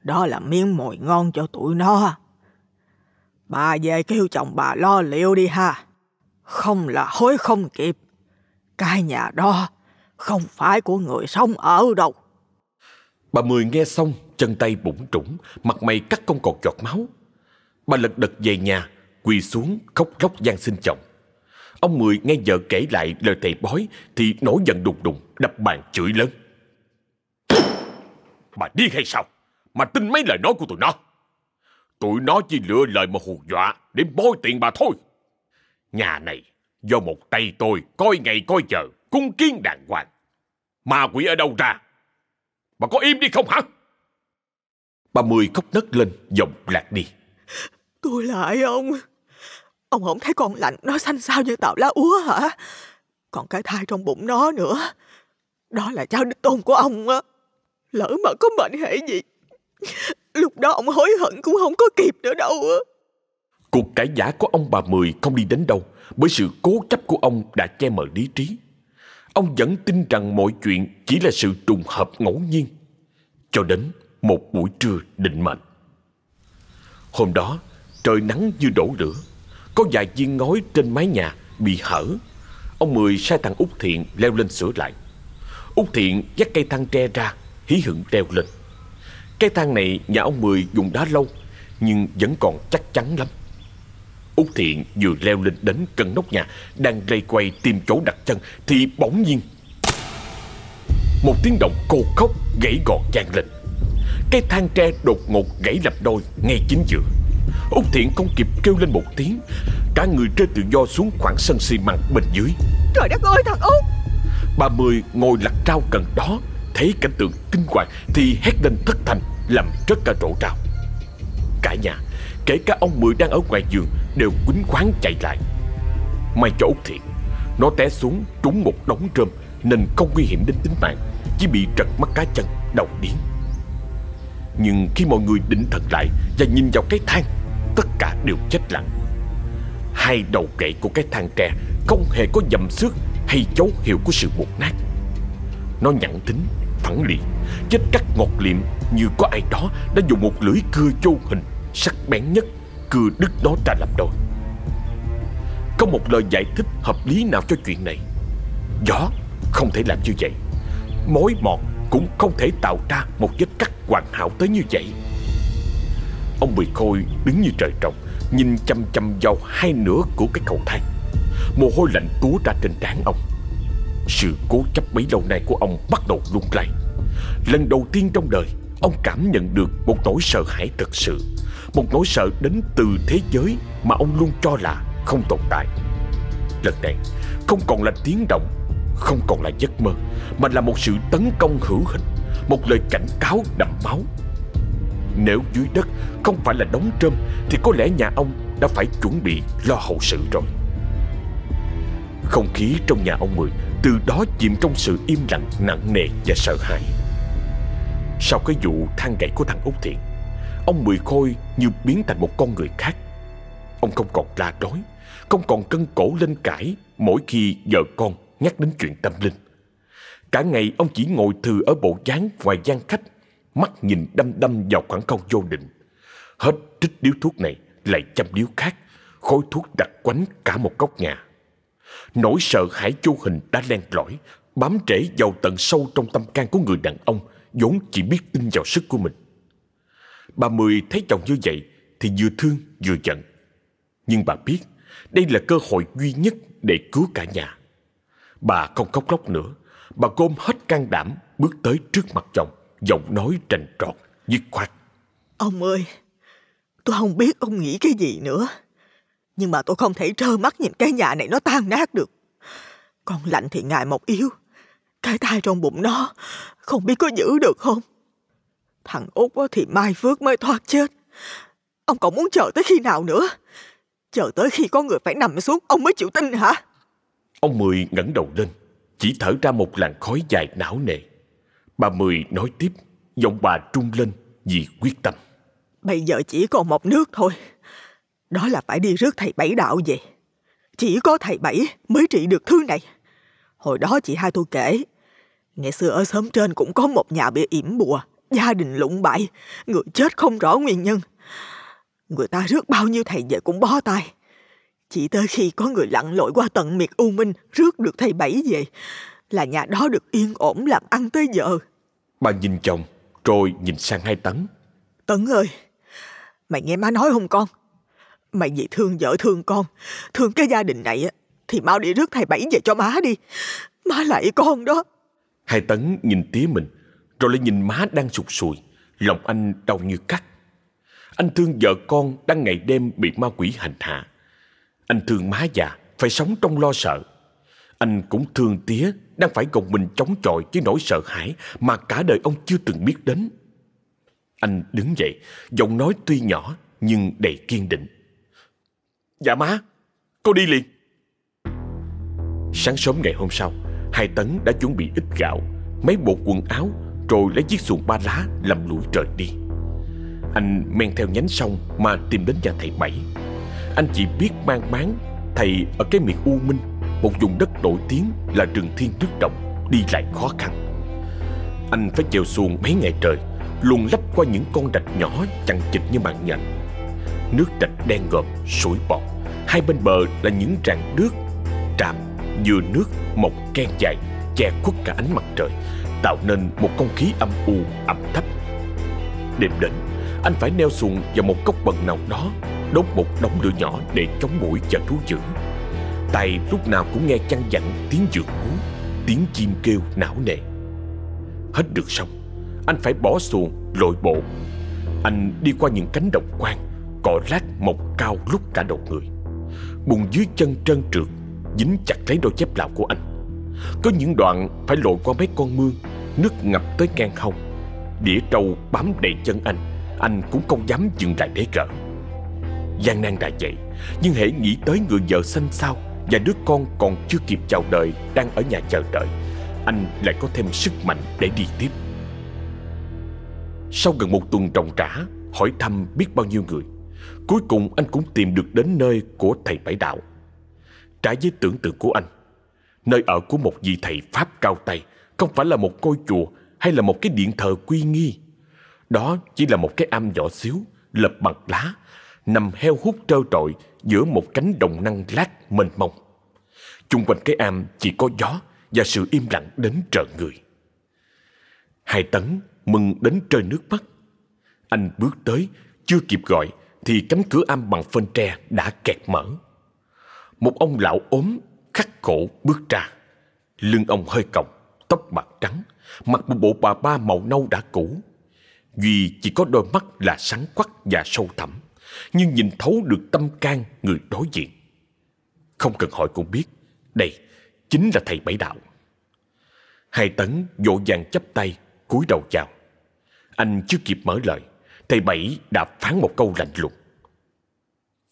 đó là miếng mồi ngon cho tụi nó. Bà về kêu chồng bà lo liệu đi ha. Không là hối không kịp. Cái nhà đó không phải của người sống ở đâu. Bà Mười nghe xong, chân tay bụng trũng, mặt mày cắt không còn giọt máu. Bà lật đật về nhà, quỳ xuống khóc lóc gian xin chồng. Ông Mười nghe vợ kể lại lời thầy bói thì nổi giận đùng đùng, đập bàn chửi lớn. Bà điên hay sao? mà tin mấy lời nói của tụi nó. Tụi nó chỉ lựa lời mà hù dọa để bôi tiền bà thôi. Nhà này do một tay tôi, coi ngày coi giờ, cung kiến đàng hoàng. Ma quỷ ở đâu ra? Bà có im đi không hả? Bà Mười khóc nấc lên, giọng lạc đi. Tôi lại ông. Ông không thấy con lạnh nó xanh xao như tàu lá úa hả? Còn cái thai trong bụng nó nữa. Đó là cháu đích tôn của ông á. Lỡ mà có mệnh hệ gì, Lúc đó ông hối hận cũng không có kịp nữa đâu á. Cuộc cãi giả của ông bà Mười không đi đến đâu bởi sự cố chấp của ông đã che mờ lý trí. Ông vẫn tin rằng mọi chuyện chỉ là sự trùng hợp ngẫu nhiên. Cho đến một buổi trưa định mệnh. Hôm đó, trời nắng như đổ lửa. Có vài viên ngói trên mái nhà bị hở. Ông Mười sai thằng Út Thiện leo lên sửa lại. Út Thiện dắt cây thang tre ra, hí hửng leo lên. Cái thang này nhà ông Mười dùng đá lâu Nhưng vẫn còn chắc chắn lắm Út Thiện vừa leo lên đến cân nóc nhà Đang lây quay tìm chỗ đặt chân Thì bỗng nhiên Một tiếng động cô khóc gãy gọt vang lên. Cái thang tre đột ngột gãy lập đôi Ngay chính giữa. Út Thiện không kịp kêu lên một tiếng Cả người rơi tự do xuống khoảng sân xi măng bên dưới. Trời đất ơi thằng Út Bà Mười ngồi lặt trao gần đó Thấy cảnh tượng kinh hoàng Thì hét lên thất thành Làm rất cả rổ trao. Cả nhà Kể cả ông Mười đang ở ngoài giường Đều quýnh quán chạy lại. May cho Út Thiện Nó té xuống trúng một đống rơm Nên không nguy hiểm đến tính mạng Chỉ bị trật mắt cá chân đầu điếng. Nhưng khi mọi người định thật lại Và nhìn vào cái thang Tất cả đều chết lặng. Hai đầu gậy của cái thang tre Không hề có dầm xước Hay dấu hiệu của sự buộc nát. Nó nhẵn tính, phẳng lì Chết cắt ngọt liệm Như có ai đó đã dùng một lưỡi cưa vô hình Sắc bén nhất Cưa đứt nó ra làm đôi. Có một lời giải thích hợp lý nào cho chuyện này? Gió không thể làm như vậy. Mối mọt cũng không thể tạo ra một vết cắt hoàn hảo tới như vậy. Ông Mười Khôi đứng như trời trồng, Nhìn chăm chăm vào hai nửa của cái cầu thang. Mồ hôi lạnh túa ra trên trán ông. Sự cố chấp bấy lâu nay của ông bắt đầu lung lay. Lần đầu tiên trong đời, Ông cảm nhận được một nỗi sợ hãi thật sự. Một nỗi sợ đến từ thế giới Mà ông luôn cho là không tồn tại. Lần này, không còn là tiếng động, Không còn là giấc mơ, Mà là một sự tấn công hữu hình, Một lời cảnh cáo đậm máu. Nếu dưới đất không phải là đống trơm, Thì có lẽ nhà ông đã phải chuẩn bị lo hậu sự rồi. Không khí trong nhà ông Mười Từ đó chìm trong sự im lặng, nặng nề và sợ hãi. Sau cái vụ than gậy của thằng Út Thiện Ông Mười Khôi như biến thành một con người khác. Ông không còn la đói, Không còn cân cổ lên cãi Mỗi khi vợ con nhắc đến chuyện tâm linh. Cả ngày ông chỉ ngồi thừ ở bộ dáng ngoài gian khách, Mắt nhìn đăm đăm vào khoảng không vô định. Hết trích điếu thuốc này Lại chăm điếu khác, khối thuốc đặt quánh cả một góc nhà. Nỗi sợ hãi vô hình đã len lỏi, Bám trễ vào tận sâu trong tâm can của người đàn ông, vốn chỉ biết tin vào sức của mình. Bà Mười thấy chồng như vậy Thì vừa thương vừa giận. Nhưng bà biết Đây là cơ hội duy nhất để cứu cả nhà. Bà không khóc lóc nữa. Bà gom hết can đảm Bước tới trước mặt chồng Giọng nói trành trọt, dứt khoát. Ông ơi Tôi không biết ông nghĩ cái gì nữa. Nhưng mà tôi không thể trơ mắt nhìn cái nhà này nó tan nát được. Con lạnh thì ngài một yếu Cái thai trong bụng nó Không biết có giữ được không? Thằng Út thì mai phước mới thoát chết. Ông còn muốn chờ tới khi nào nữa? Chờ tới khi có người phải nằm xuống Ông mới chịu tin hả? Ông Mười ngẩng đầu lên Chỉ thở ra một làn khói dài não nề. Bà Mười nói tiếp Giọng bà trung lên vì quyết tâm. Bây giờ chỉ còn một nước thôi. Đó là phải đi rước thầy Bảy đạo về. Chỉ có thầy Bảy mới trị được thứ này. Hồi đó chị hai tôi kể Ngày xưa ở xóm trên cũng có một nhà bị yểm bùa Gia đình lụng bại Người chết không rõ nguyên nhân. Người ta rước bao nhiêu thầy về cũng bó tay. Chỉ tới khi có người lặn lội qua tận miệt U Minh Rước được thầy Bảy về Là nhà đó được yên ổn làm ăn tới giờ. Bà nhìn chồng Rồi nhìn sang hai tấn Tấn ơi Mày nghe má nói không con? Mày vì thương vợ thương con Thương cái gia đình này á Thì mau đi rước thầy Bảy về cho má đi. Má lại con đó. Hai tấn nhìn tía mình rồi lại nhìn má đang sụt sùi, Lòng anh đau như cắt. Anh thương vợ con đang ngày đêm bị ma quỷ hành hạ. Anh thương má già, Phải sống trong lo sợ. Anh cũng thương tía, Đang phải gồng mình chống chọi với nỗi sợ hãi Mà cả đời ông chưa từng biết đến. Anh đứng dậy, Giọng nói tuy nhỏ Nhưng đầy kiên định. Dạ má Con đi liền. Sáng sớm ngày hôm sau, Hai tấn đã chuẩn bị ít gạo, Mấy bộ quần áo rồi lấy chiếc xuồng ba lá Lầm lũi trời đi. Anh men theo nhánh sông Mà tìm đến nhà thầy Bảy. Anh chỉ biết mang máng Thầy ở cái miệng U Minh Một vùng đất nổi tiếng là rừng thiên nước động Đi lại khó khăn. Anh phải chèo xuồng mấy ngày trời Luồn lách qua những con rạch nhỏ Chằng chịt như mạng nhện. Nước rạch đen ngòm, sủi bọt Hai bên bờ là những rạn nước Tràm, dừa nước mọc ken dài Che khuất cả ánh mặt trời. Tạo nên một không khí âm u, ẩm thấp. Đêm đến Anh phải neo xuồng vào một cốc bần nào đó Đốt một đống lửa nhỏ để chống mũi và thú dữ. Tay lúc nào cũng nghe chăn dặn tiếng dược hú Tiếng chim kêu não nề. Hết được xong Anh phải bỏ xuồng lội bộ. Anh đi qua những cánh đồng quan Cỏ rác mọc cao lúc cả đầu người. Bùn dưới chân trơn trượt Dính chặt lấy đôi dép lạo của anh. Có những đoạn phải lội qua mấy con mương Nước ngập tới ngang hông. Đĩa trâu bám đầy chân anh Anh cũng không dám dừng lại để gỡ gian nan đã vậy Nhưng hãy nghĩ tới người vợ xanh xao Và đứa con còn chưa kịp chào đời Đang ở nhà chờ đợi, Anh lại có thêm sức mạnh để đi tiếp. Sau gần một tuần trồng trả Hỏi thăm biết bao nhiêu người, Cuối cùng anh cũng tìm được đến nơi của thầy Bảy Đạo. Trái với tưởng tượng của anh, Nơi ở của một vị thầy Pháp cao tay không phải là một ngôi chùa Hay là một cái điện thờ quy nghi. Đó chỉ là một cái am nhỏ xíu Lập bằng lá, Nằm heo hút trơ trọi Giữa một cánh đồng năng lát mênh mông. Chung quanh cái am chỉ có gió Và sự im lặng đến trợ người. Hai tấn mừng đến trời nước mắt. Anh bước tới, Chưa kịp gọi Thì cánh cửa am bằng phên tre đã kẹt mở. Một ông lão ốm khắc khổ bước ra. Lưng ông hơi còng. Tóc bạc trắng, Mặc một bộ bà ba màu nâu đã cũ. Duy chỉ có đôi mắt là sáng quắc và sâu thẳm, Nhưng nhìn thấu được tâm can người đối diện. Không cần hỏi cũng biết, Đây chính là thầy Bảy Đạo. Hai tấn vội vàng chấp tay, cúi đầu chào. Anh chưa kịp mở lời, Thầy Bảy đã phán một câu lạnh lùng.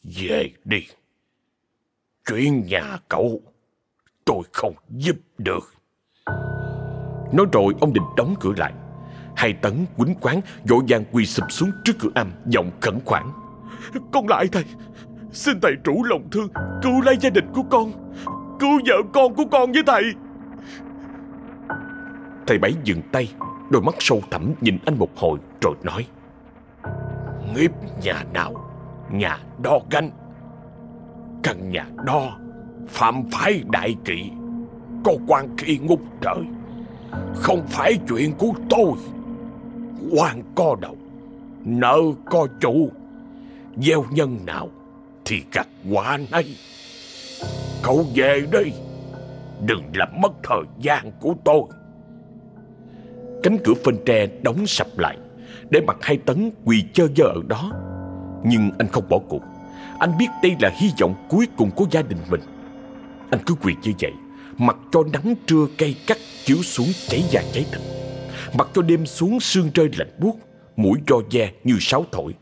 Về đi. Chuyện nhà cậu, Tôi không giúp được. Nói rồi ông định đóng cửa lại. Hai tấn quýnh quán Vội vàng quỳ sụp xuống trước cửa am, Giọng khẩn khoản. Con lại thầy. Xin thầy chủ lòng thương, Cứu lấy gia đình của con. Cứu vợ con của con với thầy. Thầy Bảy dừng tay, Đôi mắt sâu thẳm nhìn anh một hồi Rồi nói. Nghiệp nhà nào, Nhà đo ganh. Căn nhà đo, Phạm phái đại kỵ, Có quan khi ngục trời. Không phải chuyện của tôi. Quan có đầu, Nợ có chủ. Gieo nhân nào Thì gặt quả nấy. Cậu về đi. Đừng làm mất thời gian của tôi. Cánh cửa phên tre đóng sập lại Để mặt hai tấn quỳ chơ dơ ở đó. Nhưng anh không bỏ cuộc. Anh biết đây là hy vọng cuối cùng của gia đình mình. Anh cứ quỳ như vậy. Mặc cho nắng trưa cây cắt, chiếu xuống cháy da cháy thịt. Mặc cho đêm xuống sương rơi lạnh buốt, Mũi cho da như sáo thổi.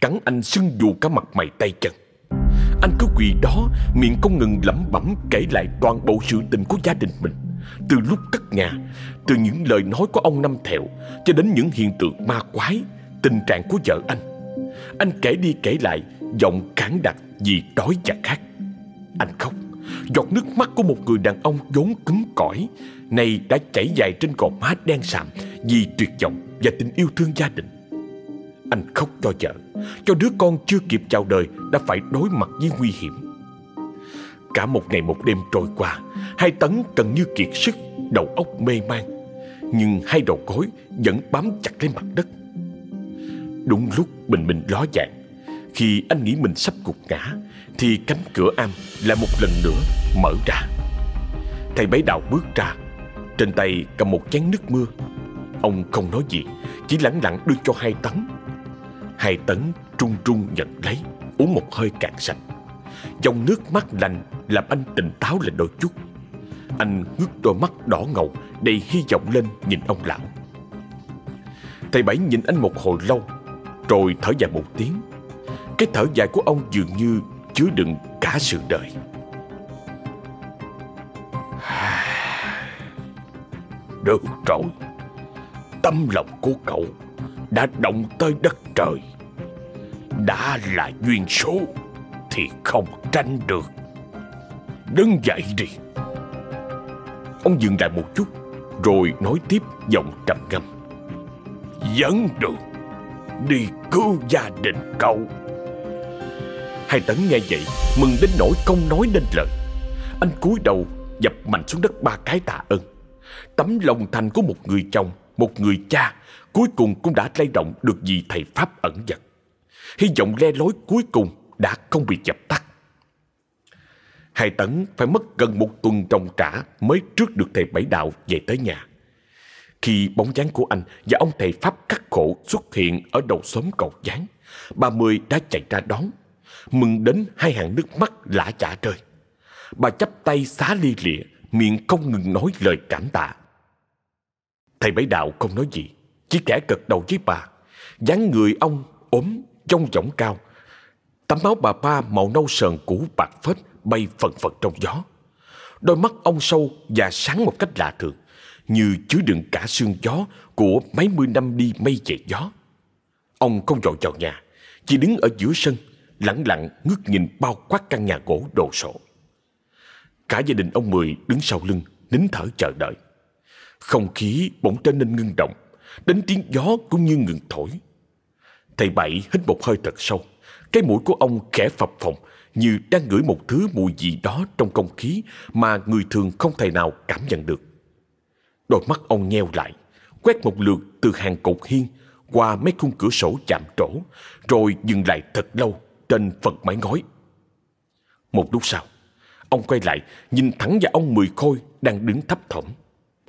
Cắn anh sưng dù cả mặt mày tay chân. Anh cứ quỳ đó, Miệng không ngừng lẩm bẩm kể lại toàn bộ sự tình của gia đình mình. Từ lúc cất nhà, Từ những lời nói của ông Năm Thẹo, Cho đến những hiện tượng ma quái, Tình trạng của vợ anh. Anh kể đi kể lại, Giọng kháng đặc vì đói và khát. Anh khóc. Giọt nước mắt của một người đàn ông vốn cứng cỏi Này đã chảy dài trên gò má đen sạm Vì tuyệt vọng và tình yêu thương gia đình. Anh khóc cho vợ, Cho đứa con chưa kịp chào đời Đã phải đối mặt với nguy hiểm. Cả một ngày một đêm trôi qua, Hai tấn cần như kiệt sức, Đầu óc mê man, Nhưng hai đầu gối vẫn bám chặt lấy mặt đất. Đúng lúc bình minh ló dạng khi anh nghĩ mình sắp gục ngã, Thì cánh cửa am lại một lần nữa mở ra. Thầy bấy đạo bước ra, Trên tay cầm một chén nước mưa. Ông không nói gì, Chỉ lẳng lặng đưa cho hai tấn. Hai tấn trung trung nhận lấy, Uống một hơi cạn sạch. Dòng nước mắt lành Làm anh tỉnh táo lên đôi chút. Anh ngước đôi mắt đỏ ngầu Đầy hy vọng lên nhìn ông lão. Thầy Bảy nhìn anh một hồi lâu, Rồi thở dài một tiếng. Cái thở dài của ông dường như Chứa đựng cả sự đời. Được rồi. Tâm lòng của cậu Đã động tới đất trời. Đã là duyên số Thì không tranh được. Đứng dậy đi. Ông dừng lại một chút, Rồi nói tiếp giọng trầm ngâm. Dẫn được. Đi cứu gia đình cậu. Hai tấn nghe vậy Mừng đến nỗi không nói nên lời Anh cúi đầu dập mạnh xuống đất ba cái tạ ơn Tấm lòng thành của một người chồng Một người cha Cuối cùng cũng đã lay động được gì thầy Pháp ẩn giật Hy vọng le lối cuối cùng đã không bị dập tắt. Hai tấn phải mất gần một tuần trồng trả mới trước được thầy Bảy Đạo về tới nhà. Khi bóng dáng của anh và ông thầy Pháp cắt khổ xuất hiện ở đầu xóm cầu gián, bà Mười đã chạy ra đón, mừng đến hai hàng nước mắt lã chả rơi. Bà chắp tay xá ly lịa, miệng không ngừng nói lời cảm tạ. Thầy Bảy Đạo không nói gì, chỉ kẻ gật đầu với bà. dáng người ông ốm, trông giọng cao. Tấm áo bà ba màu nâu sờn cũ bạc phết bay phần phật trong gió. Đôi mắt ông sâu và sáng một cách lạ thường, như chứa đựng cả sương gió của mấy mươi năm đi mây về gió. Ông không dội vào nhà, chỉ đứng ở giữa sân, lặng lặng ngước nhìn bao quát căn nhà gỗ đồ sộ. Cả gia đình ông Mười đứng sau lưng, nín thở chờ đợi. Không khí bỗng trở nên ngưng động, đến tiếng gió cũng như ngừng thổi. Thầy Bảy hít một hơi thật sâu, cái mũi của ông khẽ phập phồng như đang ngửi một thứ mùi gì đó trong không khí mà người thường không thể nào cảm nhận được. Đôi mắt ông nheo lại, quét một lượt từ hàng cột hiên qua mấy khung cửa sổ chạm trổ, rồi dừng lại thật lâu trên phần mái ngói. Một lúc sau, ông quay lại nhìn thẳng vào ông Mười Khôi đang đứng thấp thỏm.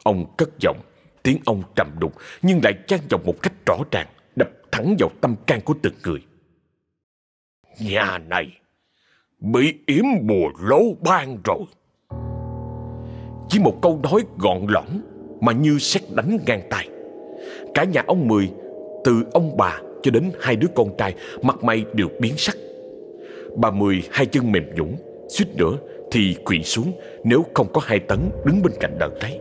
Ông cất giọng, tiếng ông trầm đục nhưng lại trang giọng một cách rõ ràng, đập thẳng vào tâm can của từng người. Nhà này bị yếm bùa lỗ ban rồi. Chỉ một câu nói gọn lõn mà như xét đánh ngang tay. Cả nhà ông Mười, từ ông bà cho đến hai đứa con trai, mặt mày đều biến sắc. Bà Mười hai chân mềm nhũng, suýt nữa thì quỵ xuống nếu không có hai tấn đứng bên cạnh đợt lấy.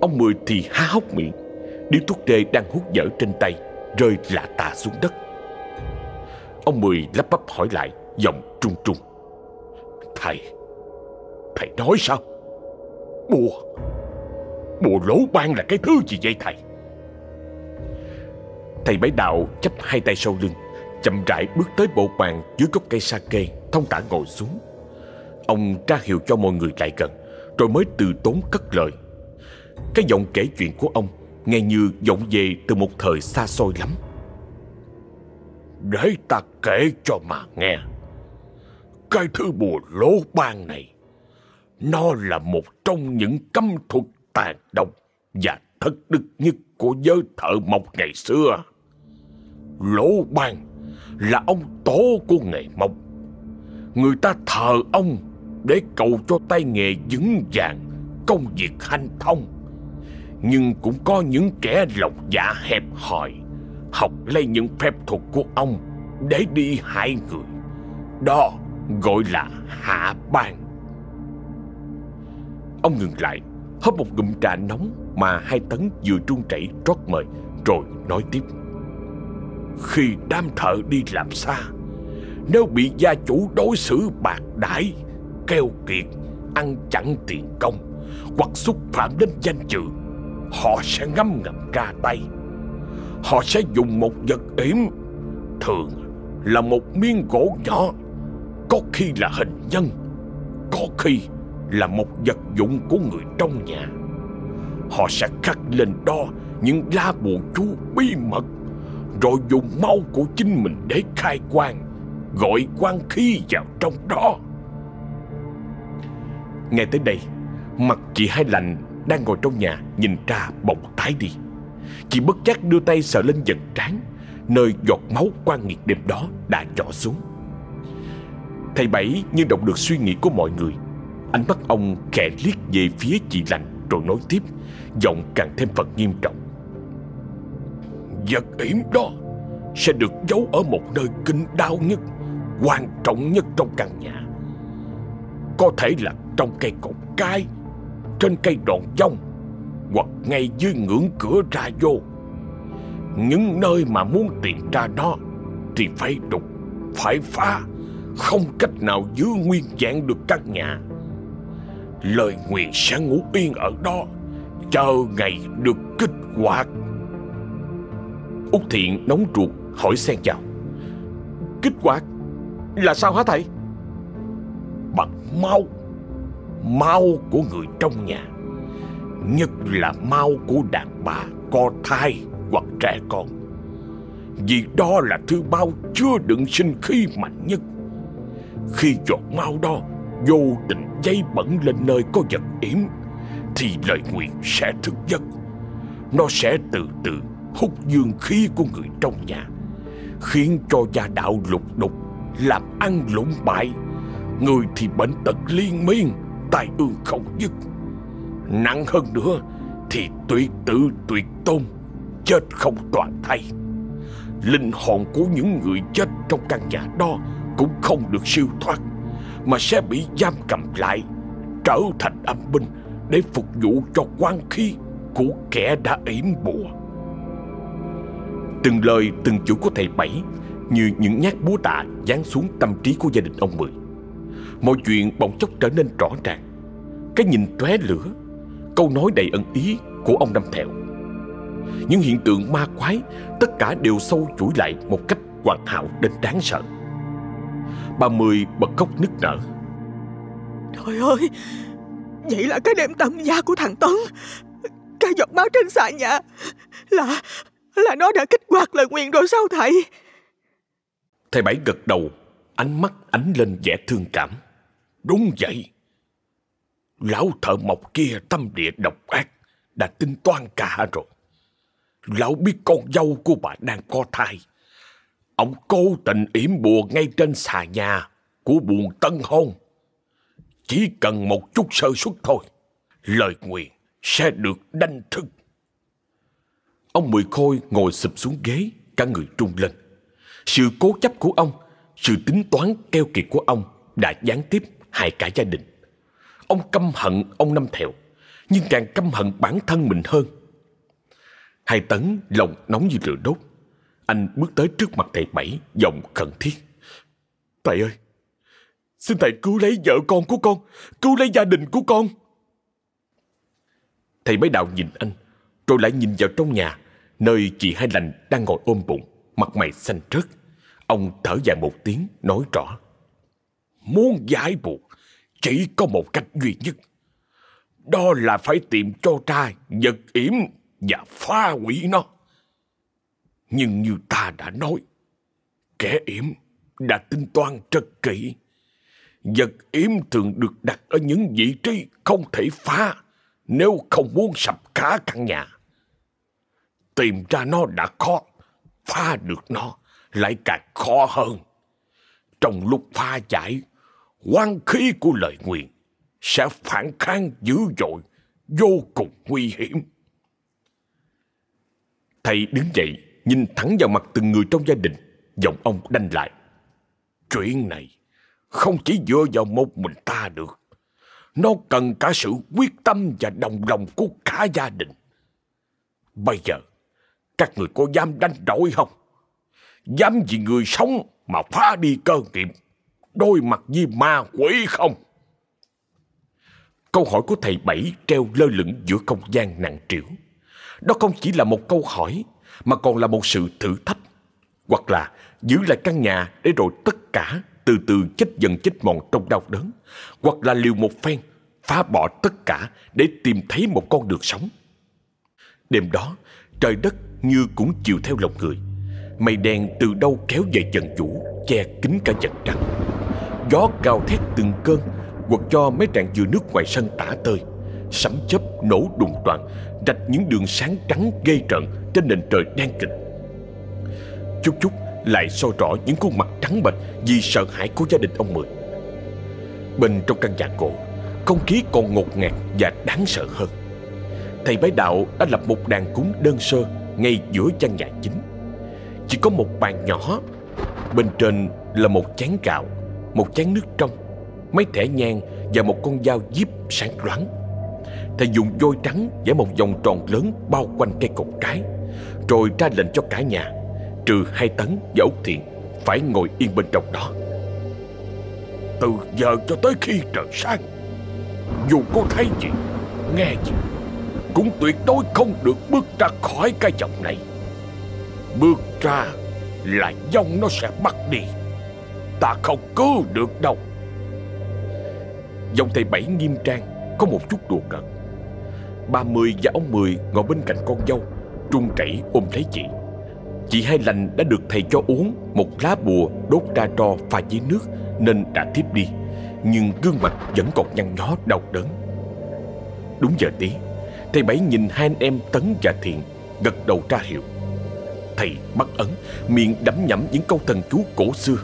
Ông Mười thì há hốc miệng, điếu thuốc tê đang hút dở trên tay, rơi lạ tà xuống đất. Ông Mười lắp bắp hỏi lại, giọng trung trung. Thầy, thầy nói sao? Bùa, bùa lỗ ban là cái thứ gì vậy thầy? Thầy bái đạo chấp hai tay sau lưng, chậm rãi bước tới bộ bàn dưới gốc cây sake, thông tả ngồi xuống. Ông ra hiệu cho mọi người lại gần, rồi mới từ tốn cất lời. Cái giọng kể chuyện của ông nghe như vọng về từ một thời xa xôi lắm. Để ta kể cho mà nghe. Cái thứ bùa lỗ ban này, nó là một trong những cấm thuật tàn độc và thất đức nhất của giới thợ mộc ngày xưa. Lỗ ban là ông tổ của nghề mộc. Người ta thờ ông để cầu cho tay nghề vững vàng, công việc hanh thông. Nhưng cũng có những kẻ lòng dạ hẹp hòi, học lấy những phép thuật của ông để đi hại người. Đó gọi là hạ ban. Ông ngừng lại, hớp một ngụm trà nóng mà hai tấn vừa trung chảy trót mời, rồi nói tiếp. Khi đám thợ đi làm xa, nếu bị gia chủ đối xử bạc đãi, keo kiệt, ăn chặn tiền công, hoặc xúc phạm đến danh dự, họ sẽ ngâm ngầm ra tay. Họ sẽ dùng một vật yểm, thường là một miếng gỗ nhỏ, có khi là hình nhân, có khi là một vật dụng của người trong nhà. Họ sẽ khắc lên đó những lá bùa chú bí mật, rồi dùng máu của chính mình để khai quang, gọi quan khí vào trong đó. Nghe tới đây, mặt chị Hai Lành đang ngồi trong nhà nhìn ra bỗng tái đi. Chị bất giác đưa tay sờ lên dần trán, nơi giọt máu quan nghiệt đêm đó đã nhỏ xuống. Thầy Bảy như đọc được suy nghĩ của mọi người. Ánh mắt ông khẽ liếc về phía chị Lành rồi nói tiếp, giọng càng thêm phần nghiêm trọng. Vật yểm đó sẽ được giấu ở một nơi kinh đau nhất, quan trọng nhất trong căn nhà. Có thể là trong cây cột cai, trên cây đòn dông, hoặc ngay dưới ngưỡng cửa ra vô. Những nơi mà muốn tìm ra nó thì phải đục, phải phá, không cách nào giữ nguyên dạng được căn nhà. Lời nguyện sẽ ngủ yên ở đó, chờ ngày được kích hoạt. Úc Thiện nóng ruột hỏi xen vào. Kích hoạt là sao hả thầy? Bằng mau, mau của người trong nhà, nhất là mau của đàn bà có thai hoặc trẻ con. Vì đó là thứ bao chưa đựng sinh khí mạnh nhất, Khi giọt mau đó vô tình dây bẩn lên nơi có vật yểm Thì lời nguyện sẽ thực giấc Nó sẽ từ từ hút dương khí của người trong nhà, Khiến cho gia đạo lục đục, Làm ăn lũng bại. Người thì bệnh tật liên miên, Tai ương không dứt. Nặng hơn nữa Thì tuyệt tử tuyệt tôn, Chết không toàn thay Linh hồn của những người chết trong căn nhà đó Cũng không được siêu thoát, Mà sẽ bị giam cầm lại, Trở thành âm binh Để phục vụ cho quan khí Của kẻ đã yểm bùa. Từng lời, từng chữ của thầy Bảy, Như những nhát búa tạ giáng xuống tâm trí của gia đình ông Mười. Mọi chuyện bỗng chốc trở nên rõ ràng. Cái nhìn tóe lửa, Câu nói đầy ẩn ý của ông Năm Thẹo. Những hiện tượng ma quái, Tất cả đều sâu chuỗi lại một cách hoàn hảo đến đáng sợ. Bà Mười bật khóc nức nở. Trời ơi, Vậy là cái đêm tâm gia của thằng Tấn, Cái giọt máu trên xà nhà Là là nó đã kích hoạt lời nguyện rồi sao thầy? Thầy Bảy gật đầu, Ánh mắt ánh lên vẻ thương cảm. Đúng vậy. Lão thợ mộc kia tâm địa độc ác, Đã tính toan cả rồi. Lão biết con dâu của bà đang có thai. Ông cố tình yểm bùa ngay trên xà nhà Của buồn tân hôn. Chỉ cần một chút sơ suất thôi, Lời nguyện sẽ được đanh thức. Ông Mười Khôi ngồi sụp xuống ghế, Cả người trung lên. Sự cố chấp của ông, Sự tính toán keo kiệt của ông Đã gián tiếp hại cả gia đình. Ông căm hận ông Năm Thẹo, Nhưng càng căm hận bản thân mình hơn. Hai tấn lòng nóng như lửa đốt. Anh bước tới trước mặt thầy Bảy, Giọng khẩn thiết. Thầy ơi, Xin thầy cứu lấy vợ con của con, Cứu lấy gia đình của con. Thầy Bảy Đạo nhìn anh rồi lại nhìn vào trong nhà, Nơi chị Hai Lành đang ngồi ôm bụng, Mặt mày xanh rớt Ông thở dài một tiếng, nói rõ. Muốn giải buộc, Chỉ có một cách duy nhất. Đó là phải tìm cho ra vật yểm Và phá hủy nó. Nhưng như ta đã nói, Kẻ yểm đã tính toán rất kỹ. Vật yểm thường được đặt ở những vị trí không thể phá. Nếu không muốn sập cả căn nhà Tìm ra nó đã khó Phá được nó lại càng khó hơn Trong lúc phá giải quan khí của lời nguyện sẽ phản kháng dữ dội, vô cùng nguy hiểm. Thầy đứng dậy, nhìn thẳng vào mặt từng người trong gia đình, giọng ông đanh lại. Chuyện này không chỉ dựa vào một mình ta được. Nó cần cả sự quyết tâm và đồng lòng của cả gia đình. Bây giờ, các người có dám đánh đổi không? Dám vì người sống mà phá đi cơ nghiệp đôi mặt như ma quỷ không? Câu hỏi của thầy Bảy treo lơ lửng giữa không gian nặng trĩu. Đó không chỉ là một câu hỏi, mà còn là một sự thử thách. Hoặc là giữ lại căn nhà để rồi tất cả từ từ chết dần chết mòn trong đau đớn. Hoặc là liều một phen, phá bỏ tất cả để tìm thấy một con đường sống. Đêm đó, trời đất như cũng chiều theo lòng người. Mây đen từ đâu kéo về trần vũ, che kín cả vật trăng. Gió cao thét từng cơn Quật cho mấy tràng dừa nước ngoài sân tả tơi Sấm chớp nổ đùng toàn Rạch những đường sáng trắng gây trận Trên nền trời đen kịch Chút chút lại so rõ những khuôn mặt trắng bệch Vì sợ hãi của gia đình ông Mười. Bên trong căn nhà cổ Không khí còn ngột ngạt và đáng sợ hơn. Thầy bái đạo đã lập một đàn cúng đơn sơ Ngay giữa căn nhà chính. Chỉ có một bàn nhỏ Bên trên là một chén gạo một chén nước trong, mấy thẻ nhang và một con dao díp sáng loáng. Thầy dùng vôi trắng vẽ một vòng tròn lớn bao quanh cây cột cái, rồi ra lệnh cho cả nhà, trừ hai tấn và Úc Thiện, phải ngồi yên bên trong đó. Từ giờ cho tới khi trời sáng, dù có thấy gì, nghe gì, cũng tuyệt đối không được bước ra khỏi cái vòng này. Bước ra là dông nó sẽ bắt đi ta không cứu được đâu Dòng thầy Bảy nghiêm trang Có một chút đùa cợt ba Mười và ông Mười ngồi bên cạnh con dâu Trung chảy ôm lấy chị Chị Hai Lành đã được thầy cho uống Một lá bùa đốt ra tro pha với nước Nên đã thiếp đi. Nhưng gương mặt vẫn còn nhăn nhó đau đớn. Đúng giờ tí Thầy Bảy nhìn hai anh em Tấn và Thiện Gật đầu ra hiệu. Thầy bắt ấn Miệng đắm nhẩm những câu thần chú cổ xưa.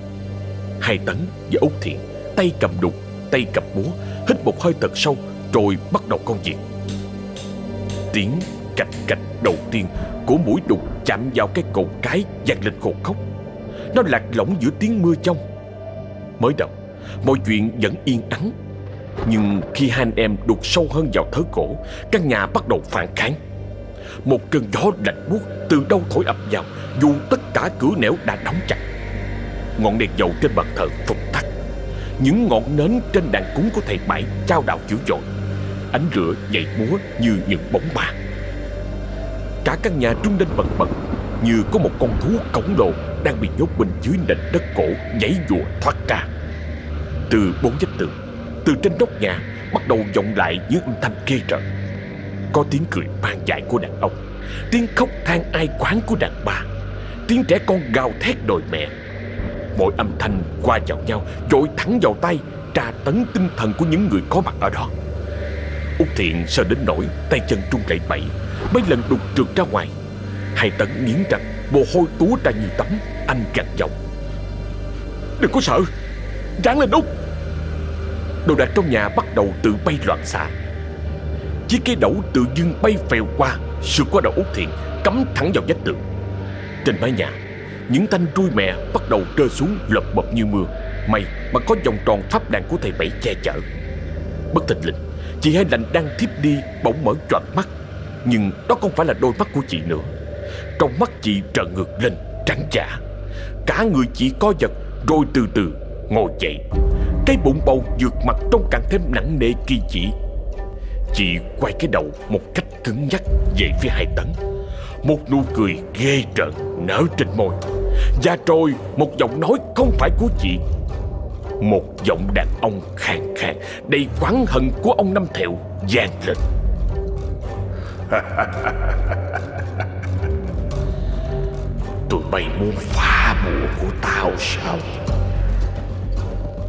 Hai Tấn và Úc Thiện Tay cầm đục, tay cầm búa Hít một hơi thật sâu Rồi bắt đầu công việc. Tiếng cạch cạch đầu tiên Của mũi đục chạm vào cái cột cái vang lên khô khóc Nó lạc lõng giữa tiếng mưa trong. Mới đầu, Mọi chuyện vẫn yên ắng, Nhưng khi hai anh em đục sâu hơn vào thớ cổ, Căn nhà bắt đầu phản kháng. Một cơn gió lạnh buốt từ đâu thổi ập vào, Dù tất cả cửa nẻo đã đóng chặt. Ngọn đèn dầu trên bàn thờ phục tắt. Những ngọn nến trên đàn cúng của thầy Bảy trao đảo dữ dội. Ánh lửa nhảy múa như những bóng ma. Cả căn nhà trung lên bần bật, Như có một con thú khổng lồ Đang bị nhốt bên dưới nền đất cổ Nhảy dùa thoát ra. Từ bốn vách tường, Từ trên nóc nhà Bắt đầu vọng lại những âm thanh ghê rợn. Có tiếng cười mang dại của đàn ông, Tiếng khóc than ai quán của đàn bà, Tiếng trẻ con gào thét đòi mẹ. Mọi âm thanh qua vào nhau Dội thẳng vào tay, Tra tấn tinh thần của những người có mặt ở đó. Út Thiện sợ đến nỗi Tay chân trung chạy bậy, Mấy lần đục trượt ra ngoài. Hai tấn nghiến răng, Mồ hôi túa ra như tắm, Anh gằn giọng. Đừng có sợ Ráng lên Út Đồ đạc trong nhà bắt đầu tự bay loạn xạ. Chiếc cây đẩu tự dưng bay phèo qua, Sượt qua đầu Út Thiện Cắm thẳng vào vách tường. Trên mái nhà, Những thanh trui mẹ bắt đầu rơi xuống lập bập như mưa. May mà có vòng tròn pháp đàn của thầy Bảy che chở. Bất thình lình Chị Hai Lành đang thiếp đi, bỗng mở trọn mắt. Nhưng đó không phải là đôi mắt của chị nữa. Trong mắt chị trợn ngược lên, trắng giả. Cả người chị co giật, Rồi từ từ ngồi dậy. Cái bụng bầu vượt mặt trông càng thêm nặng nề kỳ chị Chị quay cái đầu một cách cứng nhắc về phía hai tấn. Một nụ cười ghê rợn nở trên môi. Và rồi một giọng nói không phải của chị. Một giọng đàn ông khàn khàn, Đầy quán hận của ông Năm Thẹo vang lên. Tụi bay muốn phá bùa của tao sao?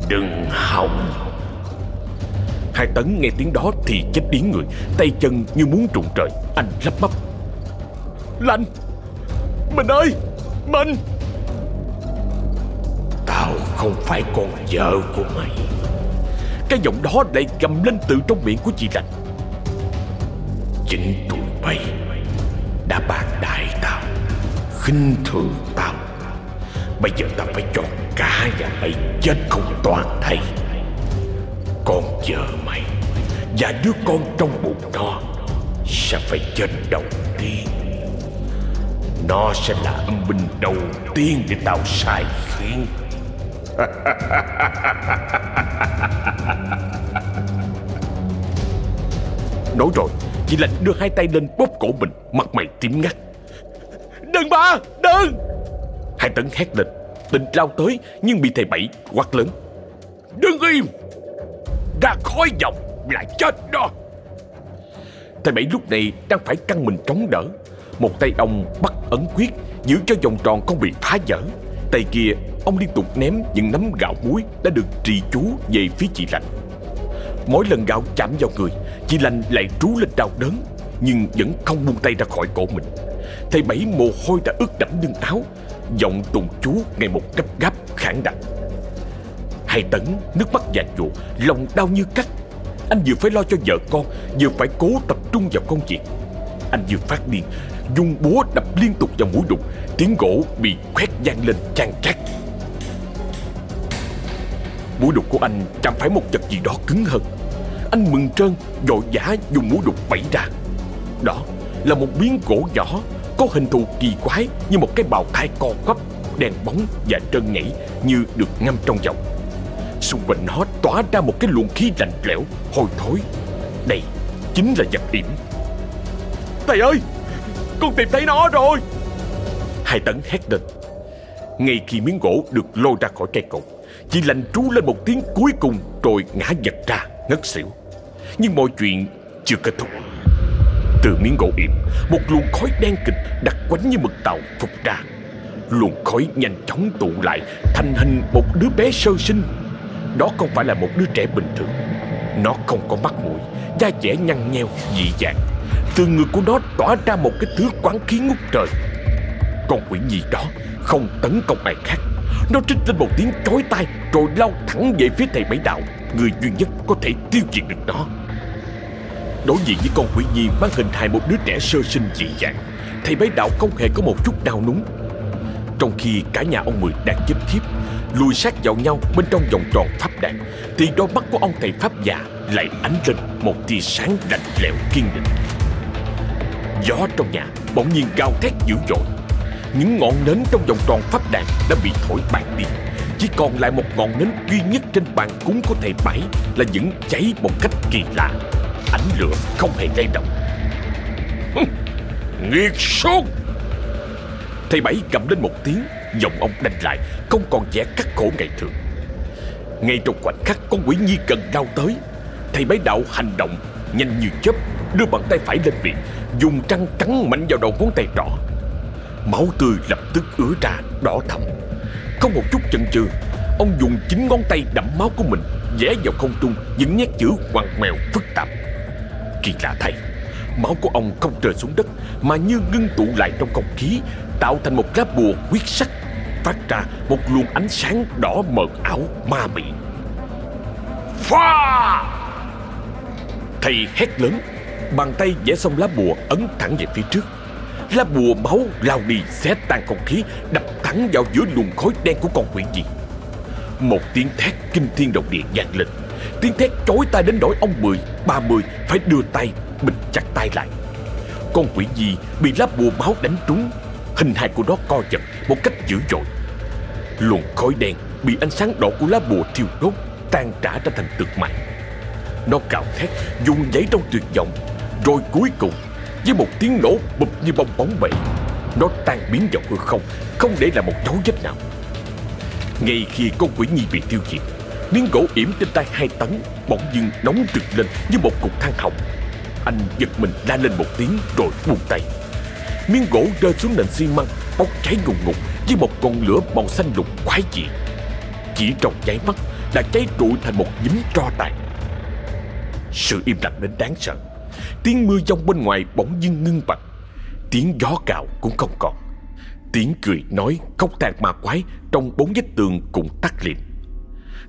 Đừng hòng. Hai tấn nghe tiếng đó thì chết điếng người, Tay chân như muốn trụng trời. Anh lắp bắp. Lanh Mình ơi Mình không phải con vợ của mày. Cái giọng đó lại gầm lên từ trong miệng của chị Lành Chính tụi bay Đã bạc đại tao, khinh thường tao. Bây giờ tao phải cho cả nhà mày chết không toàn thây. Con vợ mày Và đứa con trong bụng nó Sẽ phải chết đầu tiên. Nó sẽ là âm binh đầu tiên để tao sai khiến Nói rồi Chị lạnh đưa hai tay lên bóp cổ mình, Mặt mày tím ngắt. Đừng ba Đừng! Hai tấn hét lên Định lao tới, Nhưng bị thầy Bảy quát lớn. Đừng im! Ra khói vòng là chết đó! Thầy Bảy lúc này đang phải căng mình chống đỡ. Một tay ông bắt ấn quyết, Giữ cho vòng tròn không bị phá vỡ. Tay kia ông liên tục ném những nắm gạo muối Đã được trì chú về phía chị Lành. Mỗi lần gạo chạm vào người, Chị Lành lại trú lên đau đớn, Nhưng vẫn không buông tay ra khỏi cổ mình. Thầy Bảy mồ hôi đã ướt đẫm lưng áo, Giọng tùng chú ngày một gấp gáp khản đặc. Hai tấn nước mắt dạt dụa Lòng đau như cắt. Anh vừa phải lo cho vợ con, Vừa phải cố tập trung vào công việc. Anh vừa phát điên, Dùng búa đập liên tục vào mũi đục, Tiếng gỗ bị khoét vang lên chan chát Mũi đục của anh chẳng phải một vật gì đó cứng hơn. Anh mừng trơn, Vội vã dùng mũi đục bẫy ra. Đó là một miếng gỗ nhỏ, Có hình thù kỳ quái Như một cái bào thai co quắp, Đèn bóng và trơn nhảy Như được ngâm trong dòng. Xung quanh nó tỏa ra một cái luồng khí lạnh lẽo, Hôi thối. Đây chính là vật yểm Thầy ơi, Con tìm thấy nó rồi. Hai tấn hét lên. Ngay khi miếng gỗ được lôi ra khỏi cây cột Chị lành trú lên một tiếng cuối cùng Rồi ngã giật ra ngất xỉu. Nhưng mọi chuyện chưa kết thúc. Từ miếng gỗ yểm Một luồng khói đen kịch Đặc quánh như mực tàu phục ra. Luồng khói nhanh chóng tụ lại Thành hình một đứa bé sơ sinh. Đó không phải là một đứa trẻ bình thường. Nó không có mắt mũi Da dẻ nhăn nheo, dị dạng. Từ người của nó tỏa ra một cái thứ quán khí ngút trời. Con quỷ gì đó không tấn công ai khác. Nó trích lên một tiếng chói tai Rồi lao thẳng về phía thầy bảy đạo. Người duy nhất có thể tiêu diệt được nó. Đối diện với con quỷ nhi mang hình hài một đứa trẻ sơ sinh dị dạng, Thầy bái đạo không hề có một chút đau núng. Trong khi cả nhà ông Mười đang chết khiếp, Lùi sát vào nhau bên trong vòng tròn pháp đàn, Thì đôi mắt của ông thầy pháp già lại ánh lên một tia sáng lạnh lẽo kiên định. Gió trong nhà bỗng nhiên gào thét dữ dội. Những ngọn nến trong vòng tròn pháp đàn đã bị thổi bạc đi. Chỉ còn lại một ngọn nến duy nhất trên bàn cúng của thầy bảy Là những cháy một cách kỳ lạ. Ánh lửa không hề lay động. Nghiệt sốt Thầy Bảy cầm lên một tiếng, Giọng ông đanh lại, Không còn vẻ cắt khổ ngày thường. Ngay trong khoảnh khắc con quỷ nhi cần đau tới, Thầy Bảy đạo hành động, Nhanh như chớp, Đưa bàn tay phải lên miệng, Dùng trăng cắn mạnh vào đầu ngón tay trỏ. Máu tươi lập tức ứa ra, đỏ thẫm. Không một chút chần chừ, Ông dùng chính ngón tay đẫm máu của mình vẽ vào không trung, những nét chữ ngoằn ngoèo phức tạp. Kỳ lạ thay, Máu của ông không rơi xuống đất, Mà như ngưng tụ lại trong không khí, Tạo thành một lá bùa huyết sắc, Phát ra một luồng ánh sáng đỏ mờ ảo ma mị. Pha! Thầy hét lớn, Bàn tay vẽ xong lá bùa ấn thẳng về phía trước. Lá bùa máu lao đi xé tan không khí Đập thẳng vào giữa luồng khói đen của con quỷ gì Một tiếng thét kinh thiên động địa vang lên Tiếng thét chói tai đến nỗi ông Mười, ba mươi phải đưa tay bịt chặt tay lại. Con quỷ gì bị lá bùa máu đánh trúng, hình hài của nó co giật một cách dữ dội. Luồng khói đen bị ánh sáng đỏ của lá bùa thiêu đốt, tan trả ra thành tược mạng. Nó cào thét, dùng giấy trong tuyệt vọng, rồi cuối cùng với một tiếng nổ bụp như bong bóng bể, nó tan biến vào hư không, không để lại một dấu vết nào. Ngay khi con quỷ nhi bị tiêu diệt, Miếng gỗ yểm trên tay hai tấn Bỗng dưng nóng rực lên như một cục than hồng. Anh giật mình la lên một tiếng rồi buông tay. Miếng gỗ rơi xuống nền xi măng Bốc cháy ngùng ngục Với một ngọn lửa màu xanh lục quái dị. Chỉ trong nháy mắt Đã cháy trụi thành một nhím tro tàn. Sự im lặng đến đáng sợ. Tiếng mưa giông bên ngoài bỗng dưng ngưng bặt. Tiếng gió cào cũng không còn. Tiếng cười nói khóc than ma quái Trong bốn vách tường cũng tắt liền.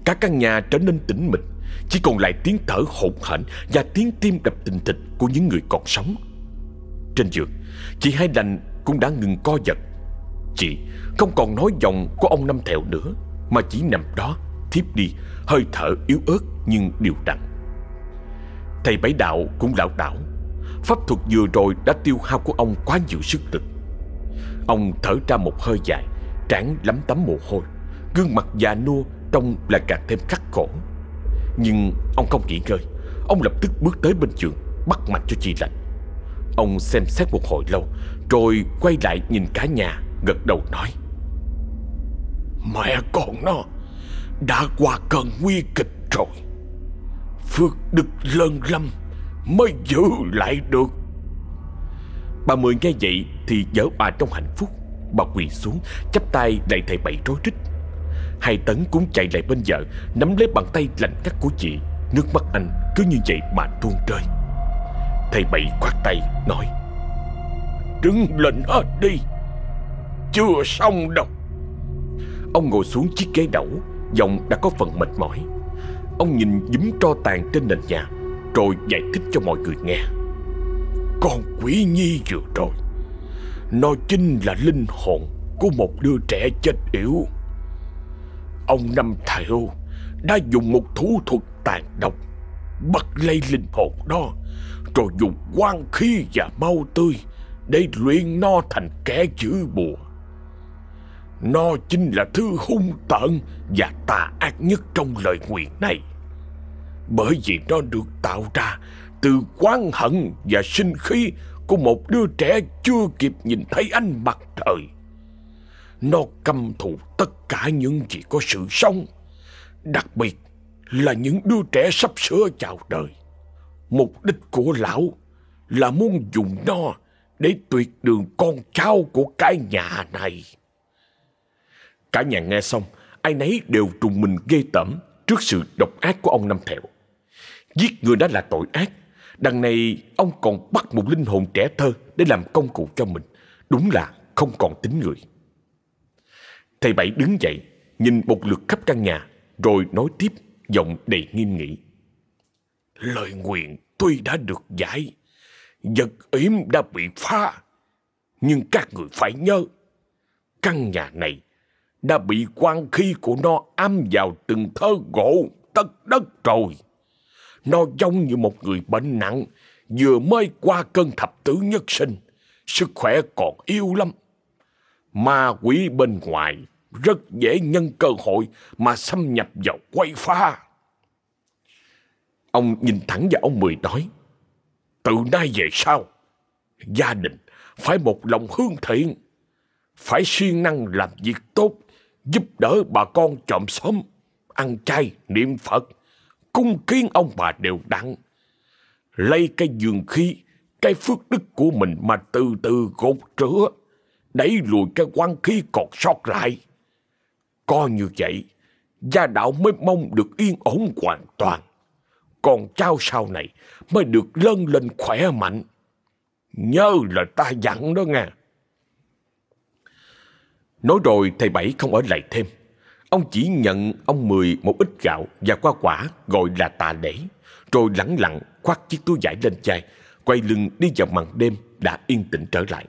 Cả căn nhà trở nên tĩnh mịch, Chỉ còn lại tiếng thở hổn hển Và tiếng tim đập tình thịch của những người còn sống. Trên giường, Chị Hai Lành cũng đã ngừng co giật. Chị không còn nói giọng của ông Năm Thẹo nữa, Mà chỉ nằm đó, Thiếp đi, Hơi thở yếu ớt nhưng đều đặn. Thầy Bảy Đạo cũng lão đảo. Pháp thuật vừa rồi đã tiêu hao của ông quá nhiều sức lực. Ông thở ra một hơi dài, Trán lắm tấm mồ hôi, Gương mặt già nua Trông lại càng thêm khắc khổ. Nhưng ông không nghỉ ngơi, Ông lập tức bước tới bên giường, Bắt mạch cho chị lạnh Ông xem xét một hồi lâu, Rồi quay lại nhìn cả nhà, Gật đầu nói, Mẹ con nó Đã qua cơn nguy kịch rồi. Phước đức lân lâm Mới giữ lại được. Bà Mười nghe vậy Thì dở bà trong hạnh phúc. Bà quỳ xuống, chắp tay đầy thầy bảy rối rít. Hai tấn cũng chạy lại bên vợ, Nắm lấy bàn tay lạnh cắt của chị. Nước mắt anh cứ như vậy mà tuôn rơi. Thầy Bảy khoát tay, nói, Đứng lên hết đi, Chưa xong đâu. Ông ngồi xuống chiếc ghế đẩu Giọng đã có phần mệt mỏi. Ông nhìn dúm tro tàn trên nền nhà, Rồi giải thích cho mọi người nghe. Con quỷ nhi vừa rồi, Nó chính là linh hồn Của một đứa trẻ chết yếu. Ông Năm Thẹo đã dùng một thủ thuật tàn độc, Bắt lấy linh hồn đó, Rồi dùng quan khí và mau tươi Để luyện nó thành kẻ chữ bùa. Nó chính là thứ hung tợn Và tà ác nhất trong lời nguyện này. Bởi vì nó được tạo ra Từ quán hận và sinh khí Của một đứa trẻ chưa kịp nhìn thấy ánh mặt trời nó căm thù tất cả những gì có sự sống, đặc biệt là những đứa trẻ sắp sửa chào đời. Mục đích của lão là muốn dùng nó để tuyệt đường con cháu của cái nhà này. Cả nhà nghe xong, ai nấy đều trùng mình ghê tởm trước sự độc ác của ông Năm Thẹo. Giết người đã là tội ác, đằng này ông còn bắt một linh hồn trẻ thơ để làm công cụ cho mình. Đúng là không còn tính người. Thầy Bảy đứng dậy, nhìn một lượt khắp căn nhà, rồi nói tiếp, giọng đầy nghiêm nghị. Lời nguyện tuy đã được giải, vật yếm đã bị phá, nhưng các người phải nhớ, căn nhà này đã bị quan khí của nó ám vào từng thơ gỗ, tất đất rồi. Nó giống như một người bệnh nặng, vừa mới qua cơn thập tử nhất sinh, sức khỏe còn yếu lắm. Ma quỷ bên ngoài rất dễ nhân cơ hội mà xâm nhập vào quay phá. Ông nhìn thẳng vào ông Mười nói, từ nay về sau, gia đình phải một lòng hương thiện, phải siêng năng làm việc tốt, giúp đỡ bà con chòm xóm, ăn chay, niệm Phật, cung kiến ông bà đều đặn. Lấy cái dường khí, cái phước đức của mình mà từ từ gột rửa, đẩy lùi cái quan khí còn sót lại. Coi như vậy, gia đạo mới mong được yên ổn hoàn toàn. Còn cháu sau này mới được lân lên khỏe mạnh. Nhớ là ta dặn đó nghe. Nói rồi thầy Bảy không ở lại thêm. Ông chỉ nhận ông Mười một ít gạo và qua quả gọi là tà lễ. Rồi lẳng lặng khoác chiếc túi vải lên chai, quay lưng đi vào màn đêm đã yên tĩnh trở lại.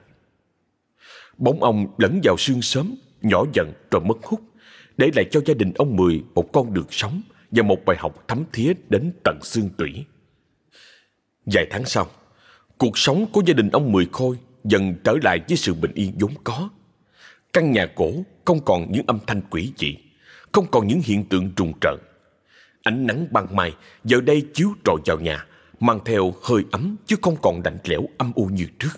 Bóng ông lẫn vào sương sớm, nhỏ dần rồi mất hút, để lại cho gia đình ông Mười một con đường sống và một bài học thấm thía đến tận xương tủy. Vài tháng sau, cuộc sống của gia đình ông Mười Khôi dần trở lại với sự bình yên vốn có. Căn nhà cổ không còn những âm thanh quỷ dị, không còn những hiện tượng trùng trợn. Ánh nắng ban mai giờ đây chiếu rọi vào nhà, mang theo hơi ấm chứ không còn lạnh lẽo âm u như trước.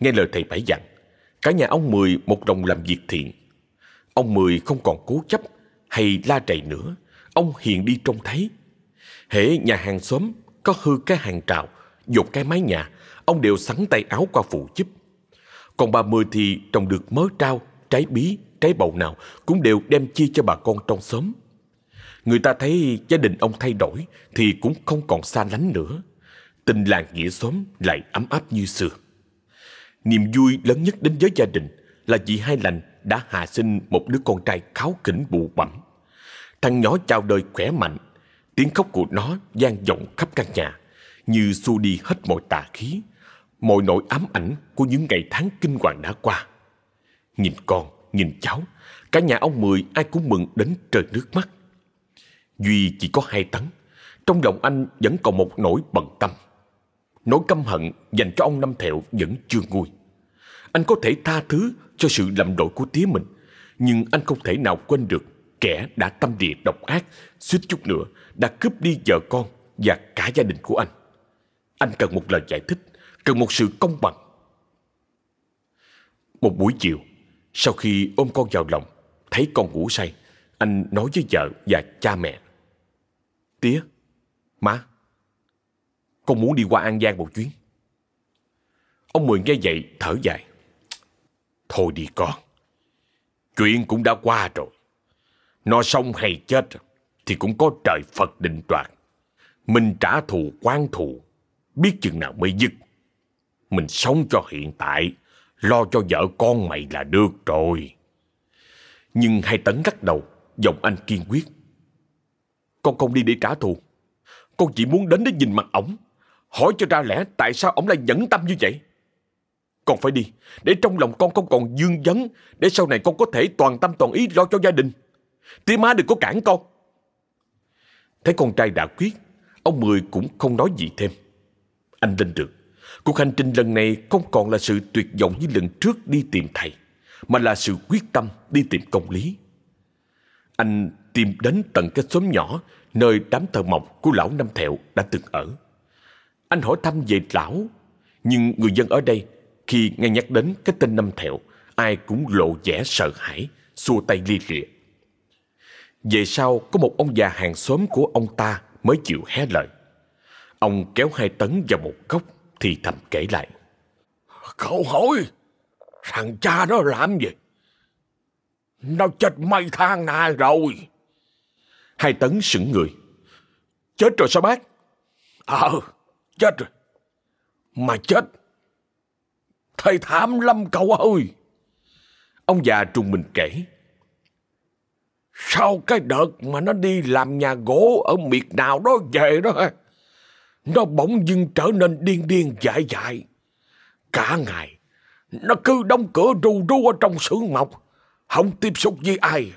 Nghe lời thầy Bảy dặn, cả nhà ông Mười một đồng làm việc thiện. Ông Mười không còn cố chấp hay la trầy nữa, ông hiền đi trông thấy. Hễ nhà hàng xóm có hư cái hàng trào, dột cái mái nhà, ông đều sắn tay áo qua phụ giúp. Còn bà Mười thì trồng được mớ trao, trái bí, trái bầu nào cũng đều đem chia cho bà con trong xóm. Người ta thấy gia đình ông thay đổi thì cũng không còn xa lánh nữa. Tình làng nghĩa xóm lại ấm áp như xưa. Niềm vui lớn nhất đến với gia đình là chị Hai Lành đã hạ sinh một đứa con trai kháo kỉnh bụ bẩm. Thằng nhỏ chào đời khỏe mạnh, tiếng khóc của nó gian vọng khắp căn nhà, như xua đi hết mọi tà khí, mọi nỗi ám ảnh của những ngày tháng kinh hoàng đã qua. Nhìn con, nhìn cháu, cả nhà ông Mười ai cũng mừng đến trời nước mắt. Duy chỉ có hai tấn, trong lòng anh vẫn còn một nỗi bận tâm. Nỗi căm hận dành cho ông Năm Thẹo vẫn chưa nguôi. Anh có thể tha thứ cho sự lầm lỗi của tía mình, nhưng anh không thể nào quên được kẻ đã tâm địa độc ác, suýt chút nữa đã cướp đi vợ con và cả gia đình của anh. Anh cần một lời giải thích, cần một sự công bằng. Một buổi chiều, sau khi ôm con vào lòng, thấy con ngủ say, anh nói với vợ và cha mẹ. Tía, má, con muốn đi qua An Giang một chuyến. Ông Mười nghe vậy thở dài. Thôi đi con, chuyện cũng đã qua rồi. Nó xong hay chết thì cũng có trời Phật định đoạt. Mình trả thù quan thù, biết chừng nào mới dứt. Mình sống cho hiện tại, lo cho vợ con mày là được rồi. Nhưng hai tấn gắt đầu, giọng anh kiên quyết. Con không đi để trả thù. Con chỉ muốn đến để nhìn mặt ổng. Hỏi cho ra lẽ tại sao ổng lại nhẫn tâm như vậy. Con phải đi, để trong lòng con không còn dương vấn, để sau này con có thể toàn tâm toàn ý lo cho gia đình. Tía má đừng có cản con. Thấy con trai đã quyết, ông Mười cũng không nói gì thêm. Anh lên được. Cuộc hành trình lần này không còn là sự tuyệt vọng như lần trước đi tìm thầy, mà là sự quyết tâm đi tìm công lý. Anh tìm đến tận cái xóm nhỏ nơi đám thờ mộc của lão Năm Thẹo đã từng ở. Anh hỏi thăm về lão, nhưng người dân ở đây khi nghe nhắc đến cái tên Năm Thẹo, ai cũng lộ vẻ sợ hãi, xua tay lia lịa. Về sau có một ông già hàng xóm của ông ta mới chịu hé lời. Ông kéo hai tấn vào một góc thì thầm kể lại. Cậu hỏi, thằng cha nó làm gì? Nó chết mấy tháng nay rồi. Hai tấn sững người. Chết rồi sao bác? Ờ, chết rồi. Mà chết. Thầy thảm lắm cậu ơi. Ông già trùng mình kể. Sau cái đợt mà nó đi làm nhà gỗ ở miệt nào đó về đó nó bỗng dưng trở nên điên điên dại dại. Cả ngày, nó cứ đóng cửa rù rú ở trong xưởng mộc, không tiếp xúc với ai.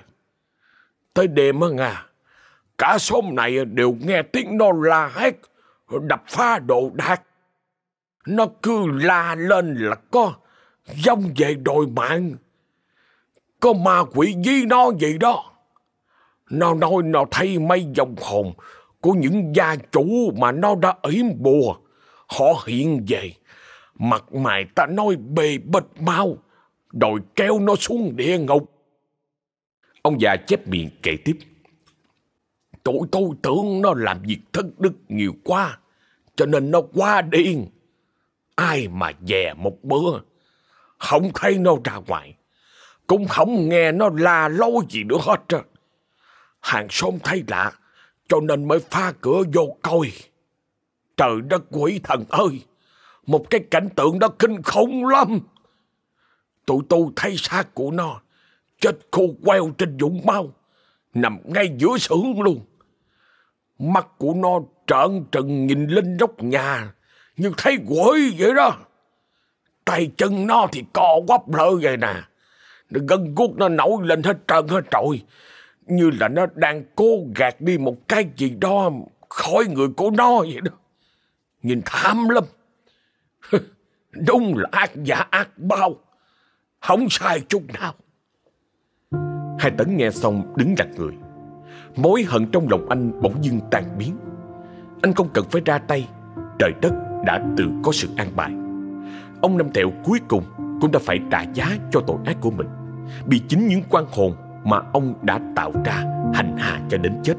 Tới đêm á Nga, cả xóm này đều nghe tiếng nó la hét, đập phá đồ đạc. Nó cứ la lên là có dông về đòi mạng. Có ma quỷ gì nó vậy đó. Nó nói nó thấy mấy dòng hồn của những gia chủ mà nó đã yểm bùa. Họ hiện về. Mặt mày ta nói bề bịch mau. Đòi kéo nó xuống địa ngục. Ông già chép miệng kể tiếp. Tụi tôi tưởng nó làm việc thất đức nhiều quá. Cho nên nó quá điên. Ai mà dè một bữa. Không thấy nó ra ngoài. Cũng không nghe nó la lối gì nữa hết trơn hàng xóm thấy lạ, cho nên mới pha cửa vô coi. Trời đất quỷ thần ơi! Một cái cảnh tượng đó kinh khủng lắm. Tụi tu thấy xác của nó, chết khô queo trên vũng mau, nằm ngay giữa xưởng luôn. Mắt của nó trợn trừng nhìn lên nóc nhà, như thấy quỷ vậy đó. Tay chân nó thì co quắp lỡ vậy nè. Gân guốc nó nổi lên hết trơn hết trội như là nó đang cố gạt đi một cái gì đó khỏi người của nó vậy đó. Nhìn thảm lắm. Đúng là ác giả, ác bao. Không sai chút nào. Hai tấn nghe xong đứng lặng người. Mối hận trong lòng anh bỗng dưng tan biến. Anh không cần phải ra tay. Trời đất đã tự có sự an bài. Ông Năm Tẹo cuối cùng cũng đã phải trả giá cho tội ác của mình. Bị chính những quan hồn mà ông đã tạo ra hành hạ cho đến chết.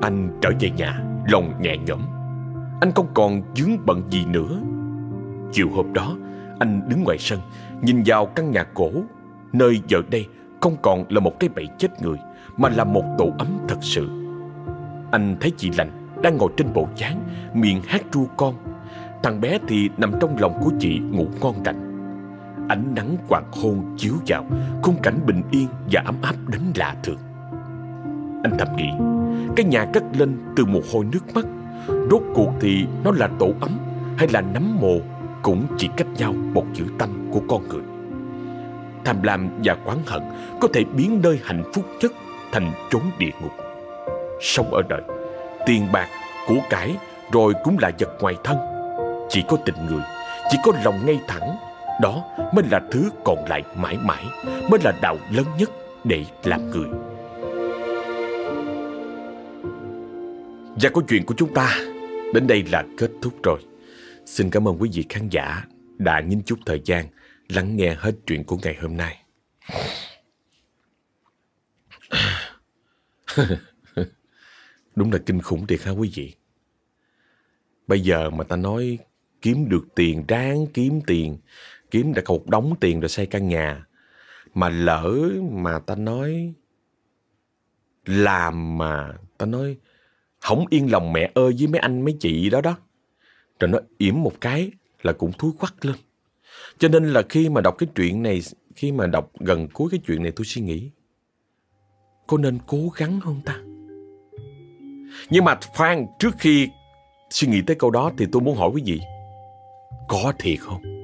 Anh trở về nhà, lòng nhẹ nhõm. Anh không còn dướng bận gì nữa. Chiều hôm đó, anh đứng ngoài sân, nhìn vào căn nhà cổ, nơi giờ đây không còn là một cái bẫy chết người, mà là một tổ ấm thật sự. Anh thấy chị lành đang ngồi trên bộ chán, miệng hát ru con. Thằng bé thì nằm trong lòng của chị ngủ ngon lành. Ánh nắng hoàng hôn chiếu vào Khung cảnh bình yên và ấm áp đến lạ thường. Anh thầm nghĩ Cái nhà cất lên từ mồ hôi nước mắt. Rốt cuộc thì nó là tổ ấm Hay là nấm mồ Cũng chỉ cách nhau một chữ tâm của con người. Tham lam và quán hận Có thể biến nơi hạnh phúc nhất Thành chốn địa ngục. Sống ở đời Tiền bạc, của cải Rồi cũng là vật ngoài thân. Chỉ có tình người Chỉ có lòng ngay thẳng đó mới là thứ còn lại mãi mãi Mới là đạo lớn nhất để làm người Và câu chuyện của chúng ta đến đây là kết thúc rồi Xin cảm ơn quý vị khán giả đã nhìn chút thời gian lắng nghe hết chuyện của ngày hôm nay. Đúng là kinh khủng thiệt ha quý vị. Bây giờ mà ta nói kiếm được tiền, ráng kiếm tiền kiếm được một đống tiền rồi xây căn nhà. Mà lỡ mà ta nói làm mà ta nói không yên lòng mẹ ơi với mấy anh mấy chị đó đó, rồi nó yểm một cái là cũng thúi quắc lên cho nên là khi mà đọc cái chuyện này, khi mà đọc gần cuối cái chuyện này tôi suy nghĩ, có nên cố gắng không ta? Nhưng mà khoan trước khi suy nghĩ tới câu đó thì tôi muốn hỏi quý vị, có thiệt không?